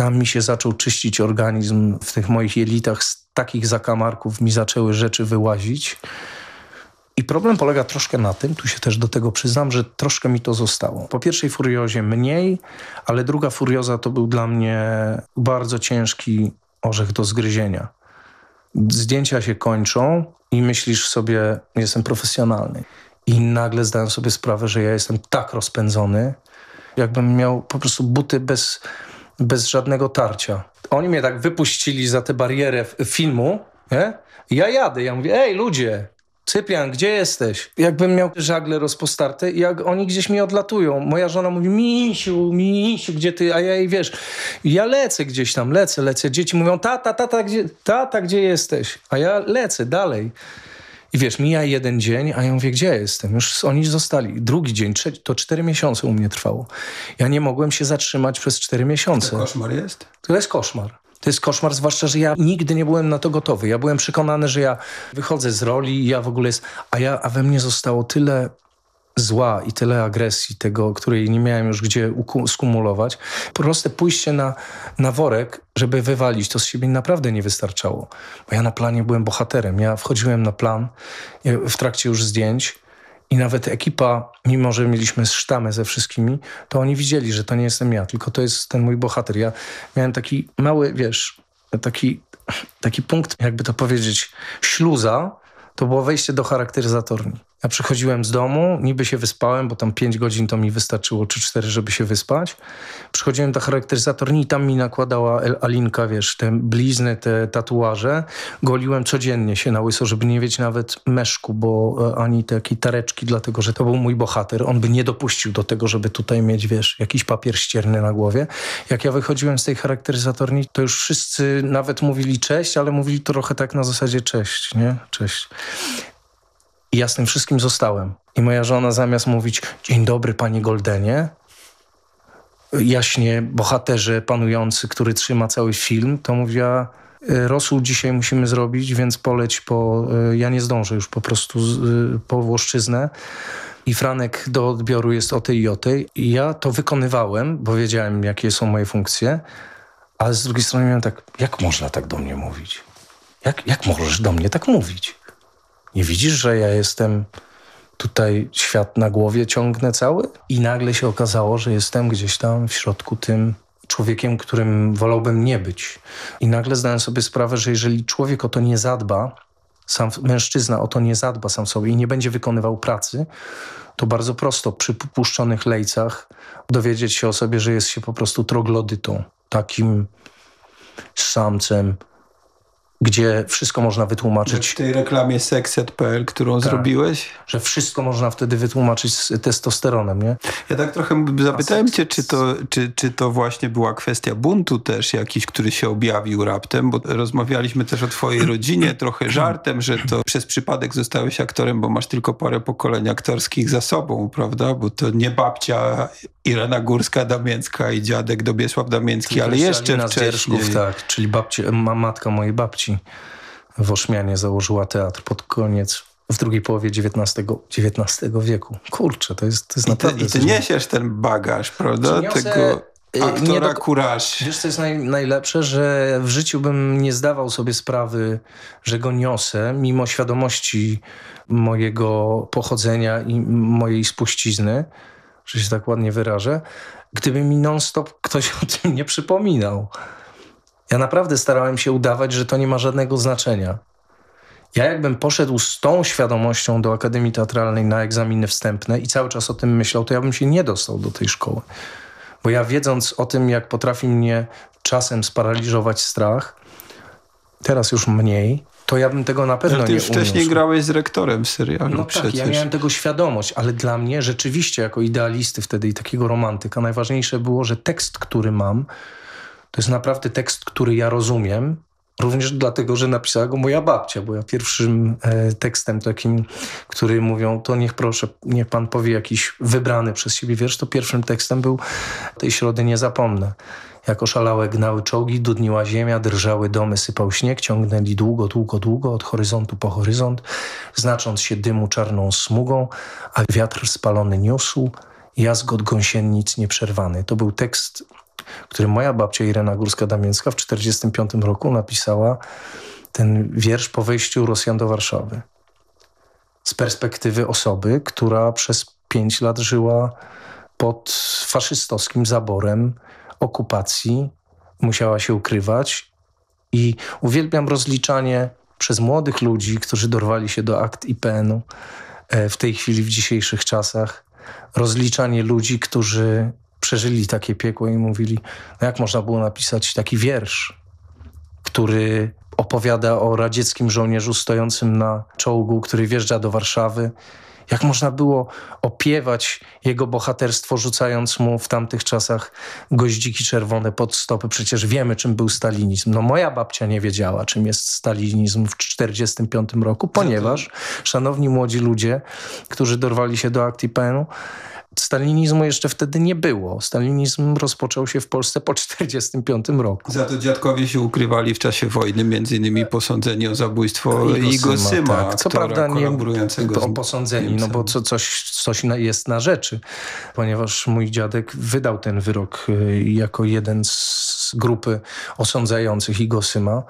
tam mi się zaczął czyścić organizm w tych moich jelitach. Z takich zakamarków mi zaczęły rzeczy wyłazić. I problem polega troszkę na tym, tu się też do tego przyznam, że troszkę mi to zostało. Po pierwszej furiozie mniej, ale druga furioza to był dla mnie bardzo ciężki orzech do zgryzienia. Zdjęcia się kończą i myślisz sobie, jestem profesjonalny. I nagle zdałem sobie sprawę, że ja jestem tak rozpędzony, jakbym miał po prostu buty bez, bez żadnego tarcia. Oni mnie tak wypuścili za tę barierę filmu, nie? Ja jadę, ja mówię, ej ludzie, Cyprian, gdzie jesteś? Jakbym miał żagle rozpostarte jak oni gdzieś mi odlatują. Moja żona mówi, misiu, misiu, gdzie ty? A ja jej, wiesz, ja lecę gdzieś tam, lecę, lecę. Dzieci mówią, tata, tata, gdzie, tata, gdzie jesteś? A ja lecę dalej. I wiesz, mija jeden dzień, a ja mówię, gdzie jestem? Już oni zostali. Drugi dzień, trzeci, to cztery miesiące u mnie trwało. Ja nie mogłem się zatrzymać przez cztery miesiące. To koszmar jest? To jest koszmar. To jest koszmar, zwłaszcza, że ja nigdy nie byłem na to gotowy. Ja byłem przekonany, że ja wychodzę z roli i ja w ogóle jest... A, ja, a we mnie zostało tyle zła i tyle agresji, tego, której nie miałem już gdzie skumulować. Proste pójście na, na worek, żeby wywalić, to z siebie naprawdę nie wystarczało. Bo ja na planie byłem bohaterem. Ja wchodziłem na plan w trakcie już zdjęć i nawet ekipa, mimo że mieliśmy sztamę ze wszystkimi, to oni widzieli, że to nie jestem ja, tylko to jest ten mój bohater. Ja miałem taki mały, wiesz, taki, taki punkt, jakby to powiedzieć, śluza, to było wejście do charakteryzatorni. Ja przychodziłem z domu, niby się wyspałem, bo tam 5 godzin to mi wystarczyło, czy 4, żeby się wyspać. Przychodziłem do charakteryzatorni i tam mi nakładała Alinka, wiesz, te blizny, te tatuaże. Goliłem codziennie się na łyso, żeby nie mieć nawet meszku, bo e, ani takiej tareczki, dlatego że to był mój bohater. On by nie dopuścił do tego, żeby tutaj mieć, wiesz, jakiś papier ścierny na głowie. Jak ja wychodziłem z tej charakteryzatorni, to już wszyscy nawet mówili cześć, ale mówili trochę tak na zasadzie cześć, nie? Cześć. I ja z tym wszystkim zostałem. I moja żona zamiast mówić dzień dobry panie Goldenie, jaśnie bohaterze panujący, który trzyma cały film, to mówiła e, rosół dzisiaj musimy zrobić, więc poleć po... E, ja nie zdążę już po prostu e, po Włoszczyznę i Franek do odbioru jest o tej i o tej. I ja to wykonywałem, bo wiedziałem, jakie są moje funkcje, ale z drugiej strony miałem tak, jak można tak do mnie mówić? Jak, jak możesz do mnie tak mówić? Nie widzisz, że ja jestem tutaj świat na głowie ciągnę cały i nagle się okazało, że jestem gdzieś tam w środku tym człowiekiem, którym wolałbym nie być. I nagle zdałem sobie sprawę, że jeżeli człowiek o to nie zadba, sam mężczyzna o to nie zadba sam sobie i nie będzie wykonywał pracy, to bardzo prosto przy puszczonych lejcach dowiedzieć się o sobie, że jest się po prostu troglodytą, takim samcem, gdzie wszystko można wytłumaczyć. W tej reklamie sexet.pl, którą Tak. zrobiłeś? Że wszystko można wtedy wytłumaczyć z testosteronem, nie? Ja tak trochę zapytałem cię, czy to, czy, czy to właśnie była kwestia buntu też jakiś, który się objawił raptem, bo rozmawialiśmy też o twojej rodzinie, trochę żartem, że to przez przypadek zostałeś aktorem, bo masz tylko parę pokoleń aktorskich za sobą, prawda? Bo to nie babcia Irena Górska-Damięcka i dziadek Dobiesław Damięcki, ale jeszcze wcześniej. Tak, czyli babci, ma, matka mojej babci w Oszmianie założyła teatr pod koniec, w drugiej połowie XIX, XIX wieku. Kurczę, to jest, to jest I ty, naprawdę... I ty niesiesz ten bagaż, prawda? Tego y, aktora nie do- kuraż. Wiesz, co jest naj, najlepsze, że w życiu bym nie zdawał sobie sprawy, że go niosę, mimo świadomości mojego pochodzenia i mojej spuścizny, że się tak ładnie wyrażę, gdyby mi non-stop ktoś o tym nie przypominał. Ja naprawdę starałem się udawać, że to nie ma żadnego znaczenia. Ja jakbym poszedł z tą świadomością do Akademii Teatralnej na egzaminy wstępne i cały czas o tym myślał, to ja bym się nie dostał do tej szkoły. Bo ja wiedząc o tym, jak potrafi mnie czasem sparaliżować strach, teraz już mniej, to ja bym tego na pewno Ale ty nie już wcześniej uniósł. grałeś z rektorem w serialu No przecież. tak, ja miałem tego świadomość, ale dla mnie rzeczywiście jako idealisty wtedy i takiego romantyka najważniejsze było, że tekst, który mam, to jest naprawdę tekst, który ja rozumiem, również dlatego, że napisała go moja babcia, bo ja pierwszym e, tekstem takim, który mówią, to niech proszę, niech pan powie jakiś wybrany przez siebie wiersz, to pierwszym tekstem był tej środy nie zapomnę. Jak oszalałe gnały czołgi, dudniła ziemia, drżały domy, sypał śnieg, ciągnęli długo, długo, długo, od horyzontu po horyzont, znacząc się dymu czarną smugą, a wiatr spalony niósł, jazgot gąsienic nieprzerwany. To był tekst, który moja babcia Irena Górska-Damięcka w 1945 roku napisała ten wiersz po wejściu Rosjan do Warszawy. Z perspektywy osoby, która przez pięć lat żyła pod faszystowskim zaborem okupacji, musiała się ukrywać i uwielbiam rozliczanie przez młodych ludzi, którzy dorwali się do akt IPN-u e, w tej chwili, w dzisiejszych czasach, rozliczanie ludzi, którzy przeżyli takie piekło i mówili, no jak można było napisać taki wiersz, który opowiada o radzieckim żołnierzu stojącym na czołgu, który wjeżdża do Warszawy. Jak można było opiewać jego bohaterstwo, rzucając mu w tamtych czasach goździki czerwone pod stopy? Przecież wiemy, czym był stalinizm. No moja babcia nie wiedziała, czym jest stalinizm w 1945 roku, ponieważ, szanowni młodzi ludzie, którzy dorwali się do akt IPN-u, stalinizmu jeszcze wtedy nie było. Stalinizm rozpoczął się w Polsce po 1945 roku. Za to dziadkowie się ukrywali w czasie wojny, między innymi posądzeni o zabójstwo Igo Syma, tak. Co prawda nie kolaborującego o z posądzeni, no bo co, coś, coś jest na rzeczy, ponieważ mój dziadek wydał ten wyrok y, jako jeden z grupy osądzających Igo Syma,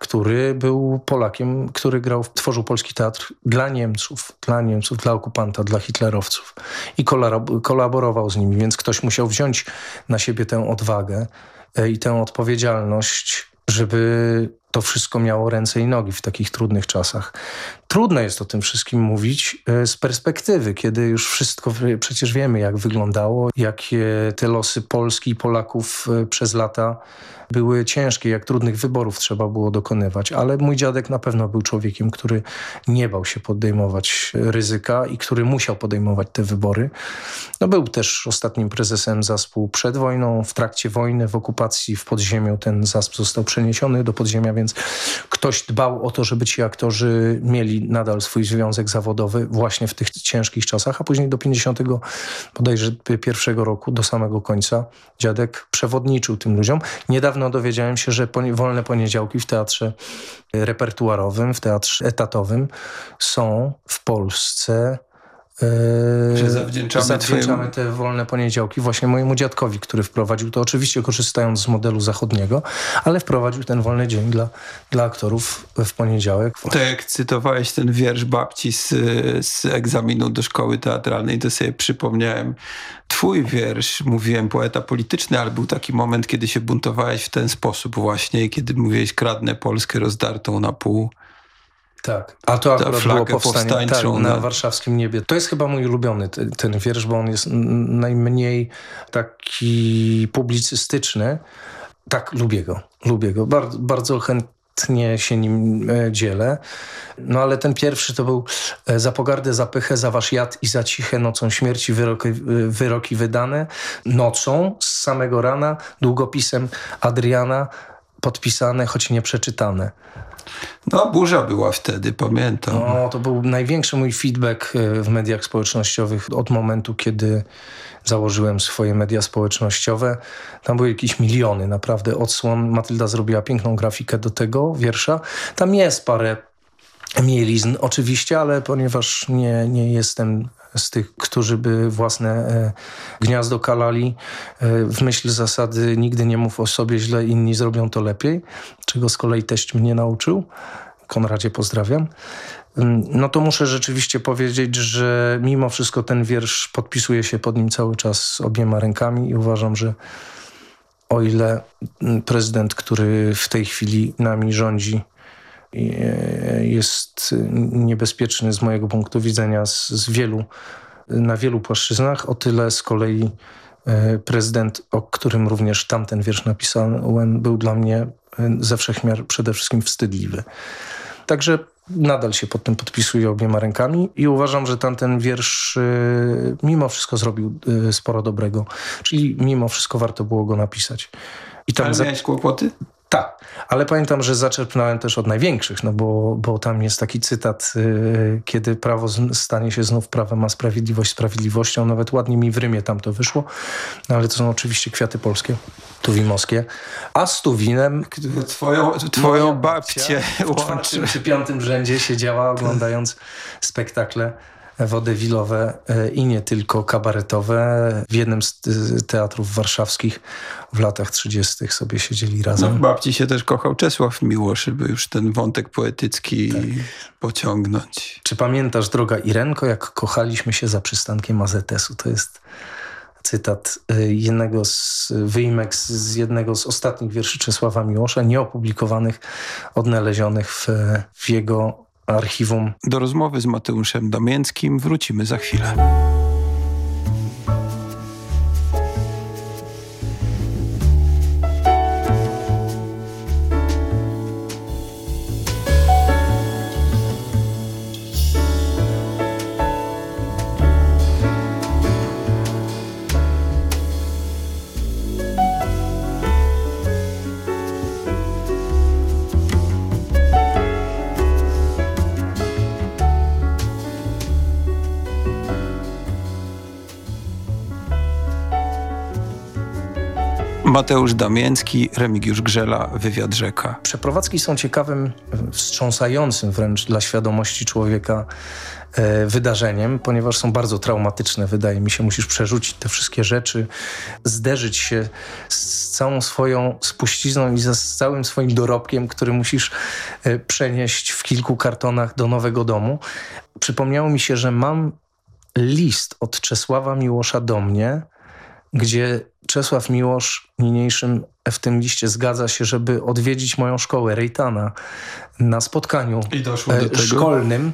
który był Polakiem, który grał, tworzył polski teatr dla Niemców, dla Niemców, dla okupanta, dla hitlerowców i kolaborował z nimi, więc ktoś musiał wziąć na siebie tę odwagę e, i tę odpowiedzialność, żeby to wszystko miało ręce i nogi w takich trudnych czasach. Trudno jest o tym wszystkim mówić e, z perspektywy, kiedy już wszystko przecież wiemy, jak wyglądało, jakie te losy Polski i Polaków e, przez lata były ciężkie, jak trudnych wyborów trzeba było dokonywać, ale mój dziadek na pewno był człowiekiem, który nie bał się podejmować ryzyka i który musiał podejmować te wybory. No, był też ostatnim prezesem zaspu przed wojną, w trakcie wojny, w okupacji, w podziemiu. Ten zasp został przeniesiony do podziemia, więc ktoś dbał o to, żeby ci aktorzy mieli nadal swój związek zawodowy właśnie w tych ciężkich czasach, a później do 50 bodajże pierwszego roku, do samego końca dziadek przewodniczył tym ludziom. Niedawno dowiedziałem się, że wolne poniedziałki w teatrze repertuarowym, w teatrze etatowym są w Polsce Yy, że zawdzięczamy, zawdzięczamy te wolne poniedziałki właśnie mojemu dziadkowi, który wprowadził to, oczywiście korzystając z modelu zachodniego, ale wprowadził ten wolny dzień dla, dla aktorów w poniedziałek. To jak cytowałeś ten wiersz babci z, z egzaminu do szkoły teatralnej, to sobie przypomniałem twój wiersz, mówiłem poeta polityczny, ale był taki moment, kiedy się buntowałeś w ten sposób właśnie, kiedy mówiłeś kradnę Polskę rozdartą na pół. Tak, a to akurat było powstanie tak, na warszawskim niebie. To jest chyba mój ulubiony ten, ten wiersz, bo on jest najmniej taki publicystyczny. Tak, lubię go, lubię go. Bardzo, bardzo chętnie się nim e, dzielę. No ale ten pierwszy to był e, za pogardę, za pychę, za wasz jad i za ciche nocą śmierci wyroki, wyroki wydane. Nocą z samego rana długopisem Adriana podpisane, choć nie przeczytane. No, burza była wtedy, pamiętam. No, to był największy mój feedback e, w mediach społecznościowych od momentu, kiedy założyłem swoje media społecznościowe. Tam były jakieś miliony, naprawdę, odsłon. Matylda zrobiła piękną grafikę do tego wiersza. Tam jest parę mielizn oczywiście, ale ponieważ nie, nie jestem z tych, którzy by własne e, gniazdo kalali e, w myśl zasady nigdy nie mów o sobie źle, inni zrobią to lepiej, czego z kolei teść mnie nauczył. Konradzie pozdrawiam. Mm, no to muszę rzeczywiście powiedzieć, że mimo wszystko ten wiersz podpisuje się pod nim cały czas obiema rękami i uważam, że o ile mm, prezydent, który w tej chwili nami rządzi, jest niebezpieczny z mojego punktu widzenia z, z wielu, na wielu płaszczyznach. O tyle z kolei e, prezydent, o którym również tamten wiersz napisałem, był dla mnie e, ze wszechmiar przede wszystkim wstydliwy. Także nadal się pod tym podpisuję obiema rękami i uważam, że tamten wiersz e, mimo wszystko zrobił sporo dobrego. Czyli mimo wszystko warto było go napisać. I tam Ale miałeś kłopoty? Tak, ale pamiętam, że zaczerpnąłem też od największych, no bo, bo tam jest taki cytat, yy, kiedy prawo stanie się znów prawem, a sprawiedliwość sprawiedliwością. Nawet ładnie mi w Rymie tam to wyszło, no, ale to są oczywiście kwiaty polskie, tuwimowskie. A z Tuwinem... Twoją, twoją babcię w czwartym czy piątym rzędzie siedziała oglądając spektakle wodewilowe e, i nie tylko kabaretowe. W jednym z teatrów warszawskich w latach 30. sobie siedzieli razem. No, babci się też kochał Czesław Miłosz, by już ten wątek poetycki tak. pociągnąć. Czy pamiętasz, droga Irenko, jak kochaliśmy się za przystankiem AZS-u? To jest cytat e, jednego z wyjmek z jednego z ostatnich wierszy Czesława Miłosza, nieopublikowanych, odnalezionych w, w jego archiwum. Do rozmowy z Mateuszem Damięckim wrócimy za chwilę. Mateusz Damięcki, Remigiusz Grzela, Wywiad Rzeka. Przeprowadzki są ciekawym, wstrząsającym wręcz dla świadomości człowieka e, wydarzeniem, ponieważ są bardzo traumatyczne, wydaje mi się. Musisz przerzucić te wszystkie rzeczy, zderzyć się z całą swoją spuścizną i z całym swoim dorobkiem, który musisz e, przenieść w kilku kartonach do nowego domu. Przypomniało mi się, że mam list od Czesława Miłosza do mnie, gdzie Czesław Miłosz niniejszym w tym liście zgadza się, żeby odwiedzić moją szkołę Rejtana na spotkaniu e, szkolnym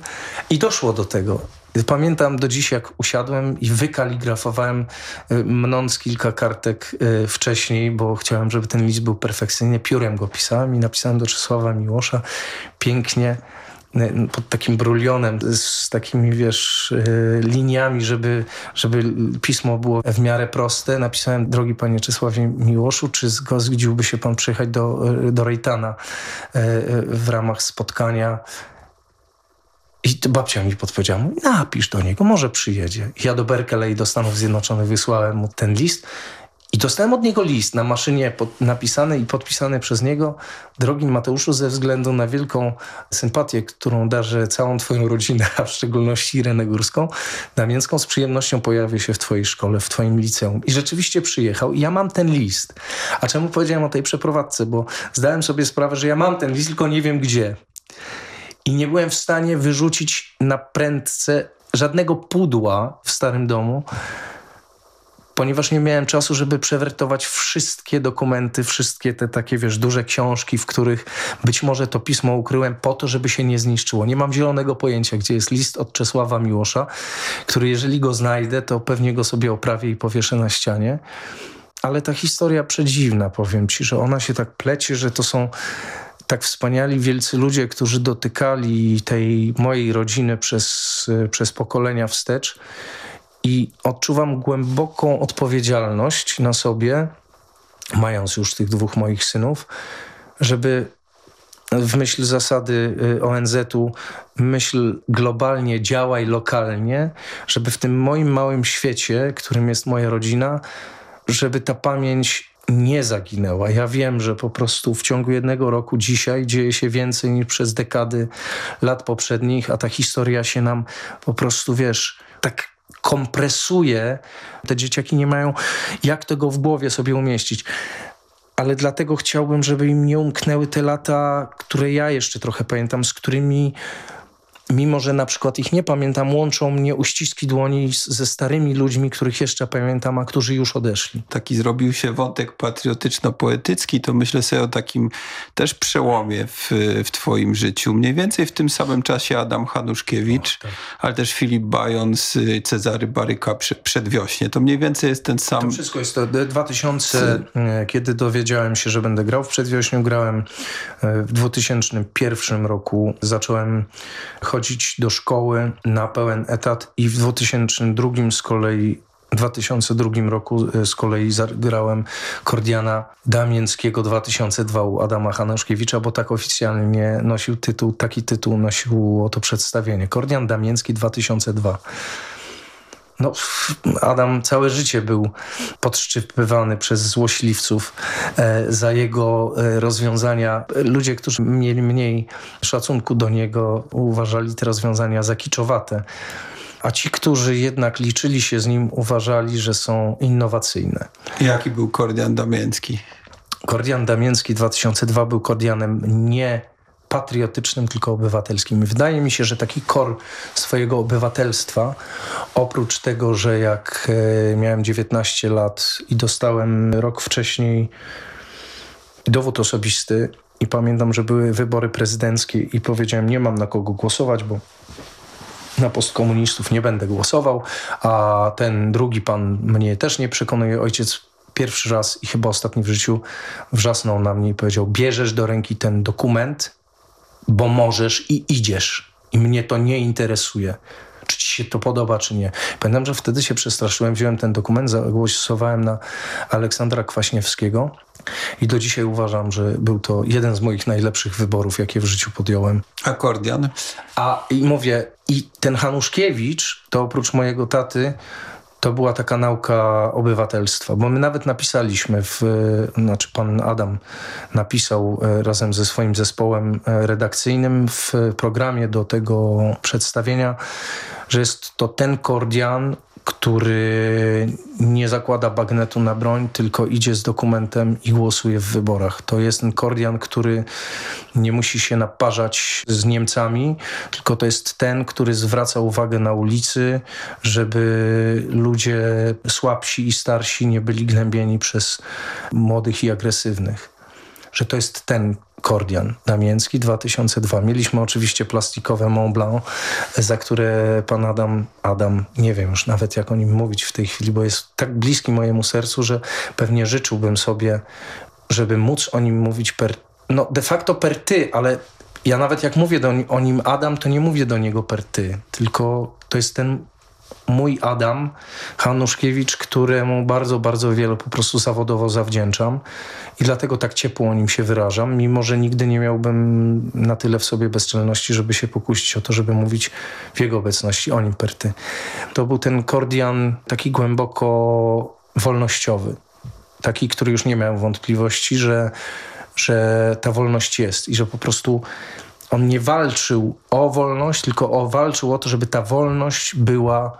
i doszło do tego. Pamiętam do dziś, jak usiadłem i wykaligrafowałem, e, mnąc kilka kartek e, wcześniej, bo chciałem, żeby ten list był perfekcyjny. Piórem go pisałem i napisałem do Czesława Miłosza pięknie pod takim brulionem, z takimi, wiesz, y, liniami, żeby, żeby pismo było w miarę proste. Napisałem, drogi panie Czesławie Miłoszu, czy zgodziłby się pan przyjechać do, do Rejtana y, y, w ramach spotkania i babcia mi podpowiedziała, napisz do niego, może przyjedzie. Ja do Berkeley, do Stanów Zjednoczonych wysłałem mu ten list I dostałem od niego list na maszynie pod, napisany i podpisany przez niego. Drogi Mateuszu, ze względu na wielką sympatię, którą darzę całą twoją rodzinę, a w szczególności Irenę Górską, Damięcką, z przyjemnością pojawię się w twojej szkole, w twoim liceum. I rzeczywiście przyjechał i ja mam ten list. A czemu powiedziałem o tej przeprowadzce? Bo zdałem sobie sprawę, że ja mam ten list, tylko nie wiem gdzie. I nie byłem w stanie wyrzucić na prędce żadnego pudła w starym domu, ponieważ nie miałem czasu, żeby przewertować wszystkie dokumenty, wszystkie te takie, wiesz, duże książki, w których być może to pismo ukryłem po to, żeby się nie zniszczyło. Nie mam zielonego pojęcia, gdzie jest list od Czesława Miłosza, który jeżeli go znajdę, to pewnie go sobie oprawię i powieszę na ścianie. Ale ta historia przedziwna, powiem ci, że ona się tak plecie, że to są tak wspaniali wielcy ludzie, którzy dotykali tej mojej rodziny przez, przez pokolenia wstecz i odczuwam głęboką odpowiedzialność na sobie, mając już tych dwóch moich synów, żeby w myśl zasady y, ONZ-u, myśl globalnie, działaj lokalnie, żeby w tym moim małym świecie, którym jest moja rodzina, żeby ta pamięć nie zaginęła. Ja wiem, że po prostu w ciągu jednego roku dzisiaj dzieje się więcej niż przez dekady lat poprzednich, a ta historia się nam po prostu, wiesz, tak kompresuje. Te dzieciaki nie mają jak tego w głowie sobie umieścić. Ale dlatego chciałbym, żeby im nie umknęły te lata, które ja jeszcze trochę pamiętam, z którymi mimo że na przykład ich nie pamiętam, łączą mnie uściski dłoni ze starymi ludźmi, których jeszcze pamiętam, a którzy już odeszli. Taki zrobił się wątek patriotyczno-poetycki, to myślę sobie o takim też przełomie w, w twoim życiu. Mniej więcej w tym samym czasie Adam Hanuszkiewicz, o, tak. ale też Filip Bajon z Cezary Baryka Przedwiośnie. To mniej więcej jest ten sam... To wszystko jest to 2000, e, kiedy dowiedziałem się, że będę grał w Przedwiośniu, grałem e, w 2001 roku, zacząłem chodzić chodzić do szkoły na pełen etat i w 2002 z kolei w 2002 roku e, z kolei zagrałem Kordiana Damięckiego 2002 u Adama Hanuszkiewicza, bo tak oficjalnie nosił tytuł, taki tytuł nosiło to przedstawienie. Kordian Damięcki 2002. No, Adam całe życie był podszczypywany przez złośliwców e, za jego e, rozwiązania. Ludzie, którzy mieli mniej szacunku do niego, uważali te rozwiązania za kiczowate. A ci, którzy jednak liczyli się z nim, uważali, że są innowacyjne. Jaki był Kordian Damięcki? Kordian Damięcki 2002 był Kordianem nie patriotycznym, tylko obywatelskim. Wydaje mi się, że taki kor swojego obywatelstwa, oprócz tego, że jak e, miałem 19 lat i dostałem rok wcześniej dowód osobisty i pamiętam, że były wybory prezydenckie i powiedziałem, nie mam na kogo głosować, bo na postkomunistów nie będę głosował, a ten drugi pan mnie też nie przekonuje. Ojciec pierwszy raz i chyba ostatni w życiu wrzasnął na mnie i powiedział, bierzesz do ręki ten dokument bo możesz i idziesz. I mnie to nie interesuje, czy ci się to podoba, czy nie. Pamiętam, że wtedy się przestraszyłem, wziąłem ten dokument, zagłosowałem na Aleksandra Kwaśniewskiego i do dzisiaj uważam, że był to jeden z moich najlepszych wyborów, jakie w życiu podjąłem. Akordian. A i mówię, i ten Hanuszkiewicz, to oprócz mojego taty, to była taka nauka obywatelstwa, bo my nawet napisaliśmy, w, znaczy pan Adam napisał e, razem ze swoim zespołem e, redakcyjnym w programie do tego przedstawienia, że jest to ten Kordian, który nie zakłada bagnetu na broń, tylko idzie z dokumentem i głosuje w wyborach. To jest ten Kordian, który nie musi się naparzać z Niemcami, tylko to jest ten, który zwraca uwagę na ulicy, żeby ludzie słabsi i starsi nie byli gnębieni przez młodych i agresywnych. Że to jest ten Kordian Damięcki 2002. Mieliśmy oczywiście plastikowe Mont Blanc, za które pan Adam, Adam, nie wiem już nawet jak o nim mówić w tej chwili, bo jest tak bliski mojemu sercu, że pewnie życzyłbym sobie, żeby móc o nim mówić per, no de facto per ty, ale ja nawet jak mówię do, o nim Adam, to nie mówię do niego per ty, tylko to jest ten mój Adam Hanuszkiewicz, któremu bardzo, bardzo wiele po prostu zawodowo zawdzięczam i dlatego tak ciepło o nim się wyrażam, mimo że nigdy nie miałbym na tyle w sobie bezczelności, żeby się pokusić o to, żeby mówić w jego obecności o nim perty. To był ten Kordian taki głęboko wolnościowy. taki, który już nie miał wątpliwości, że, że ta wolność jest i że po prostu on nie walczył o wolność, tylko o, walczył o to, żeby ta wolność była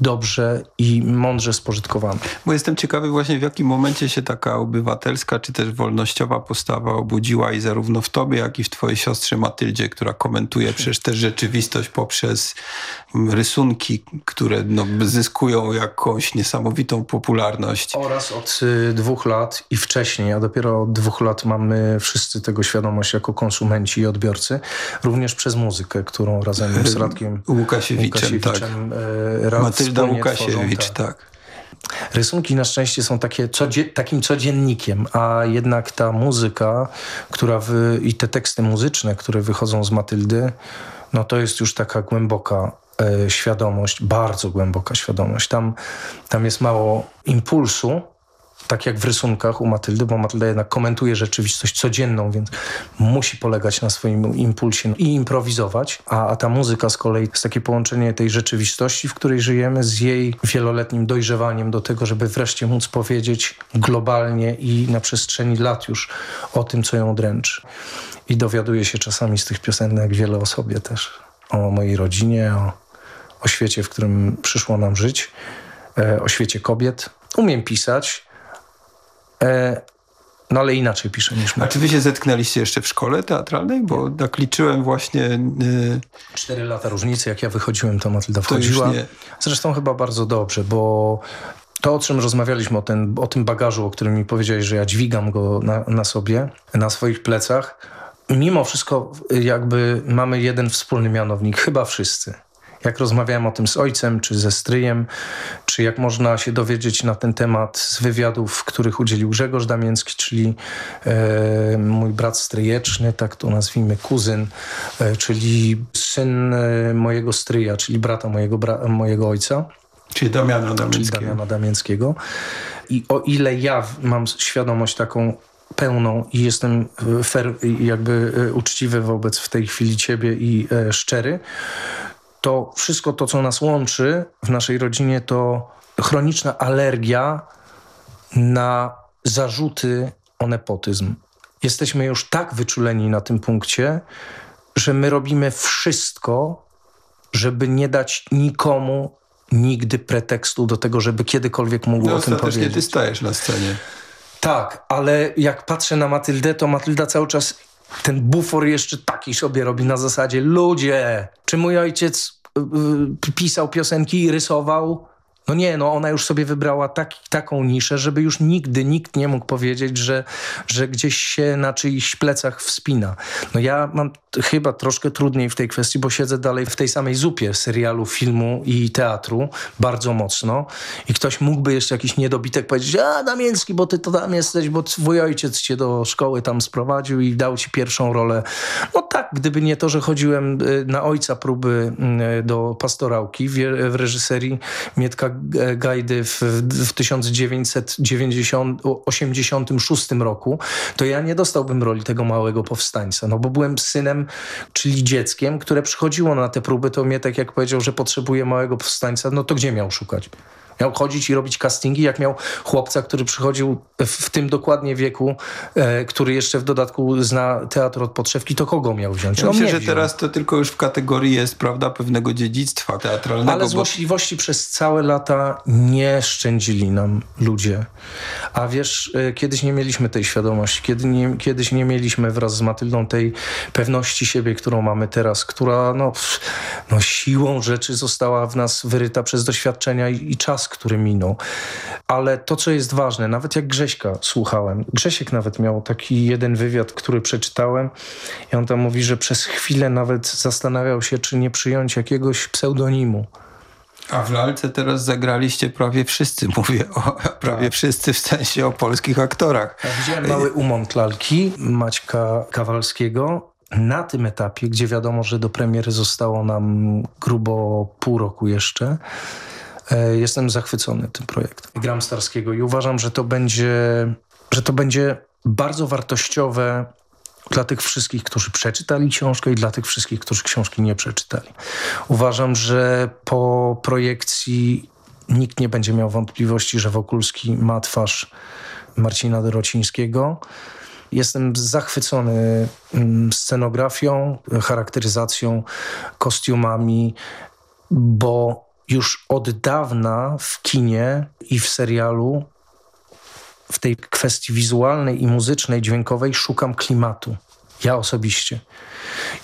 dobrze i mądrze spożytkowane. Bo jestem ciekawy właśnie w jakim momencie się taka obywatelska czy też wolnościowa postawa obudziła i zarówno w tobie, jak i w twojej siostrze Matyldzie, która komentuje przecież też rzeczywistość poprzez rysunki, które no, zyskują jakąś niesamowitą popularność. Oraz od y, dwóch lat i wcześniej, a dopiero od dwóch lat mamy wszyscy tego świadomość jako konsumenci i odbiorcy, również przez muzykę, którą razem z Radkiem Łukasiewiczem, Łukasiewiczem tak. e, Matylda Łukasiewicz, tworzą, tak. Rysunki na szczęście są takie codzie takim codziennikiem, a jednak ta muzyka która wy, i te teksty muzyczne, które wychodzą z Matyldy, no to jest już taka głęboka e, świadomość, bardzo głęboka świadomość. Tam, tam jest mało impulsu, tak jak w rysunkach u Matyldy, bo Matylda jednak komentuje rzeczywistość codzienną, więc musi polegać na swoim impulsie i improwizować, a, a ta muzyka z kolei jest takie połączenie tej rzeczywistości, w której żyjemy, z jej wieloletnim dojrzewaniem do tego, żeby wreszcie móc powiedzieć globalnie i na przestrzeni lat już o tym, co ją dręczy. I dowiaduje się czasami z tych piosenek wiele o sobie też, o mojej rodzinie, o, o świecie, w którym przyszło nam żyć, e, o świecie kobiet. Umiem pisać, no ale inaczej piszę niż my. A czy wy się zetknęliście jeszcze w szkole teatralnej? Bo tak liczyłem właśnie... Y... Cztery lata różnicy, jak ja wychodziłem, to Matylda wchodziła. To. Zresztą chyba bardzo dobrze, bo to, o czym rozmawialiśmy, o, ten, o tym bagażu, o którym mi powiedziałeś, że ja dźwigam go na, na sobie, na swoich plecach, mimo wszystko jakby mamy jeden wspólny mianownik, chyba wszyscy jak rozmawiałem o tym z ojcem, czy ze stryjem, czy jak można się dowiedzieć na ten temat z wywiadów, których udzielił Grzegorz Damięcki, czyli e, mój brat stryjeczny, tak to nazwijmy, kuzyn, e, czyli syn e, mojego stryja, czyli brata mojego, bra mojego ojca. Czyli Damiana Damięckiego. Czyli Damiana Damięckiego. I o ile ja mam świadomość taką pełną i jestem fair, jakby e, uczciwy wobec w tej chwili ciebie i e, szczery, to wszystko to, co nas łączy w naszej rodzinie, to chroniczna alergia na zarzuty o nepotyzm. Jesteśmy już tak wyczuleni na tym punkcie, że my robimy wszystko, żeby nie dać nikomu nigdy pretekstu do tego, żeby kiedykolwiek mógł no, o tym powiedzieć. ty stajesz na scenie. Tak, ale jak patrzę na Matyldę, to Matylda cały czas ten bufor jeszcze taki sobie robi na zasadzie ludzie, czy mój ojciec y, y, pisał piosenki i rysował? No nie, no ona już sobie wybrała tak, taką niszę, żeby już nigdy nikt nie mógł powiedzieć, że, że gdzieś się na czyichś plecach wspina. No ja mam chyba troszkę trudniej w tej kwestii, bo siedzę dalej w tej samej zupie serialu, filmu i teatru bardzo mocno i ktoś mógłby jeszcze jakiś niedobitek powiedzieć, a Damiński, bo ty to tam jesteś, bo twój ojciec cię do szkoły tam sprowadził i dał ci pierwszą rolę. No tak, gdyby nie to, że chodziłem y, na ojca próby y, do pastorałki w reżyserii Mietka Gajdy w, w 1986 roku, to ja nie dostałbym roli tego małego powstańca, no bo byłem synem, czyli dzieckiem, które przychodziło na te próby, to mnie tak jak powiedział, że potrzebuje małego powstańca, no to gdzie miał szukać? Miał chodzić i robić castingi, jak miał chłopca, który przychodził w tym dokładnie wieku, e, który jeszcze w dodatku zna teatr od podszewki, to kogo miał wziąć? Ja no myślę, że teraz to tylko już w kategorii jest, prawda, pewnego dziedzictwa teatralnego. Ale złośliwości bo... przez całe lata nie szczędzili nam ludzie. A wiesz, e, kiedyś nie mieliśmy tej świadomości, kiedy nie, kiedyś nie mieliśmy wraz z Matyldą tej pewności siebie, którą mamy teraz, która no, no siłą rzeczy została w nas wyryta przez doświadczenia i, i czas, który minął. Ale to, co jest ważne, nawet jak Grześka słuchałem, Grzesiek nawet miał taki jeden wywiad, który przeczytałem i on tam mówi, że przez chwilę nawet zastanawiał się, czy nie przyjąć jakiegoś pseudonimu. A w lalce teraz zagraliście prawie wszyscy, mówię o prawie tak. wszyscy w sensie o polskich aktorach. Ja widziałem mały umont lalki Maćka Kawalskiego na tym etapie, gdzie wiadomo, że do premiery zostało nam grubo pół roku jeszcze, jestem zachwycony tym projektem. Gram Starskiego i uważam, że to będzie, że to będzie bardzo wartościowe dla tych wszystkich, którzy przeczytali książkę i dla tych wszystkich, którzy książki nie przeczytali. Uważam, że po projekcji nikt nie będzie miał wątpliwości, że Wokulski ma twarz Marcina Dorocińskiego. Jestem zachwycony mm, scenografią, charakteryzacją, kostiumami, bo już od dawna w kinie i w serialu w tej kwestii wizualnej i muzycznej, dźwiękowej szukam klimatu. Ja osobiście.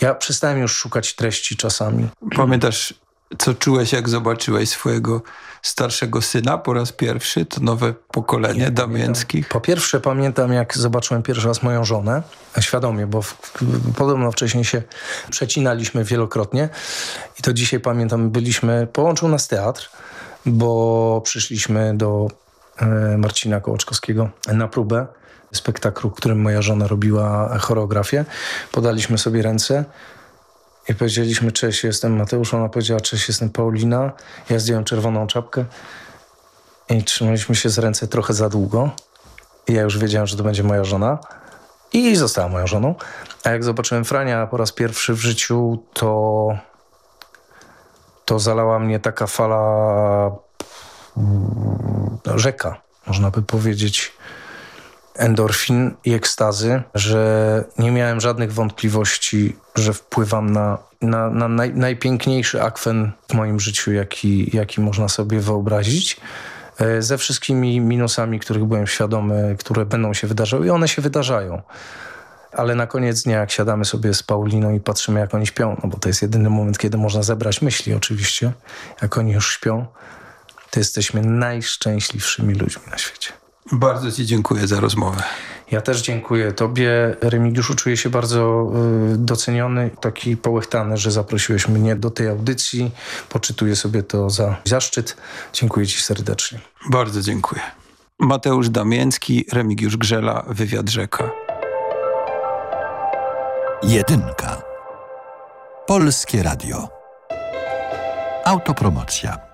Ja przestałem już szukać treści czasami. Pamiętasz, co czułeś, jak zobaczyłeś swojego starszego syna po raz pierwszy, to nowe pokolenie Damięckich? Po pierwsze pamiętam, jak zobaczyłem pierwszy raz moją żonę, świadomie, bo w, podobno wcześniej się przecinaliśmy wielokrotnie. I to dzisiaj pamiętam, byliśmy, połączył nas teatr, bo przyszliśmy do e, Marcina Kołaczkowskiego na próbę spektaklu, którym moja żona robiła choreografię. Podaliśmy sobie ręce i powiedzieliśmy, cześć, jestem Mateusz. Ona powiedziała, cześć, jestem Paulina. Ja zdjąłem czerwoną czapkę i trzymaliśmy się z ręce trochę za długo. I ja już wiedziałem, że to będzie moja żona. I została moją żoną. A jak zobaczyłem Frania po raz pierwszy w życiu, to to zalała mnie taka fala no, rzeka, można by powiedzieć endorfin i ekstazy, że nie miałem żadnych wątpliwości, że wpływam na, na, na naj, najpiękniejszy akwen w moim życiu, jaki, jaki można sobie wyobrazić. E, ze wszystkimi minusami, których byłem świadomy, które będą się wydarzały i one się wydarzają. Ale na koniec dnia, jak siadamy sobie z Pauliną i patrzymy, jak oni śpią, no bo to jest jedyny moment, kiedy można zebrać myśli oczywiście, jak oni już śpią, to jesteśmy najszczęśliwszymi ludźmi na świecie. Bardzo Ci dziękuję za rozmowę. Ja też dziękuję Tobie, Remigiuszu. Czuję się bardzo y, doceniony, taki połechtany, że zaprosiłeś mnie do tej audycji. Poczytuję sobie to za zaszczyt. Dziękuję Ci serdecznie. Bardzo dziękuję. Mateusz Damięcki, Remigiusz Grzela, Wywiad Rzeka. Jedynka. Polskie Radio. Autopromocja.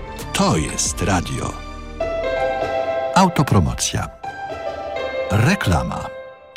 To jest radio. Autopromocja. Reklama.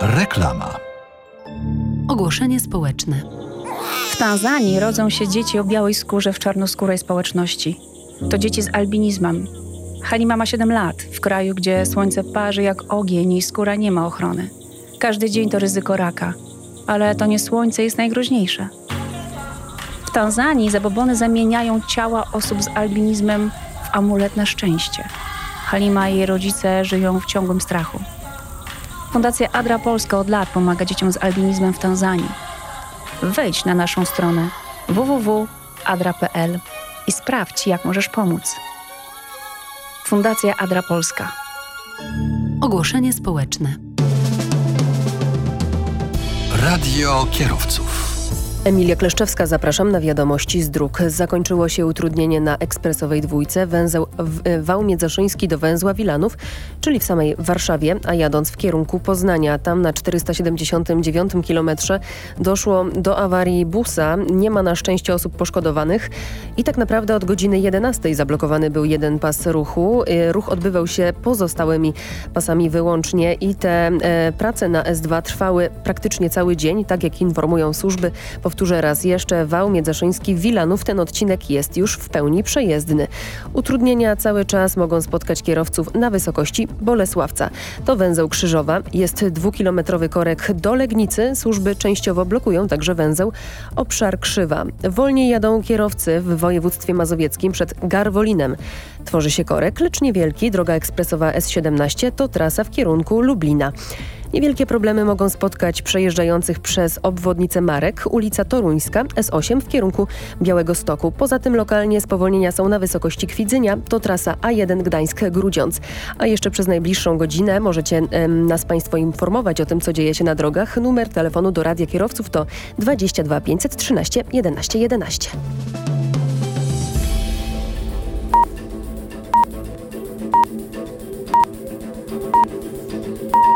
Reklama. Ogłoszenie społeczne. W Tanzanii rodzą się dzieci o białej skórze w czarnoskórej społeczności. To dzieci z albinizmem. Halima ma 7 lat, w kraju, gdzie słońce parzy jak ogień i skóra nie ma ochrony. Każdy dzień to ryzyko raka, ale to nie słońce jest najgroźniejsze. W Tanzanii zabobony zamieniają ciała osób z albinizmem w amulet na szczęście. Halima i jej rodzice żyją w ciągłym strachu. Fundacja Adra Polska od lat pomaga dzieciom z albinizmem w Tanzanii. Wejdź na naszą stronę www.adra.pl i sprawdź, jak możesz pomóc. Fundacja Adra Polska. Ogłoszenie społeczne. Radio kierowców. Emilia Kleszczewska, zapraszam na wiadomości z dróg. Zakończyło się utrudnienie na ekspresowej dwójce węzeł w, wał międzoszyński do węzła Wilanów, czyli w samej Warszawie, a jadąc w kierunku Poznania. Tam na 479 km doszło do awarii busa. Nie ma na szczęście osób poszkodowanych i tak naprawdę od godziny 11 zablokowany był jeden pas ruchu. Y, Ruch odbywał się pozostałymi pasami wyłącznie i te e, prace na S2 trwały praktycznie cały dzień, tak jak informują służby. Powtórzę raz jeszcze, wał Miedzeszyński-Wilanów ten odcinek jest już w pełni przejezdny. Utrudnienia cały czas mogą spotkać kierowców na wysokości Bolesławca. To węzeł Krzyżowa, jest dwukilometrowy korek do Legnicy. Służby częściowo blokują także węzeł obszar Krzywa. Wolniej jadą kierowcy w województwie mazowieckim przed Garwolinem. Tworzy się korek, lecz niewielki. Droga ekspresowa S17 to trasa w kierunku Lublina. Niewielkie problemy mogą spotkać przejeżdżających przez obwodnicę Marek, ulica Toruńska, S8 w kierunku Białego Stoku. Poza tym lokalnie spowolnienia są na wysokości Kwidzynia, to trasa A1 Gdańsk-Grudziądz. A jeszcze przez najbliższą godzinę możecie em, nas Państwo informować o tym, co dzieje się na drogach. Numer telefonu do Radia Kierowców to 22 513 11 11.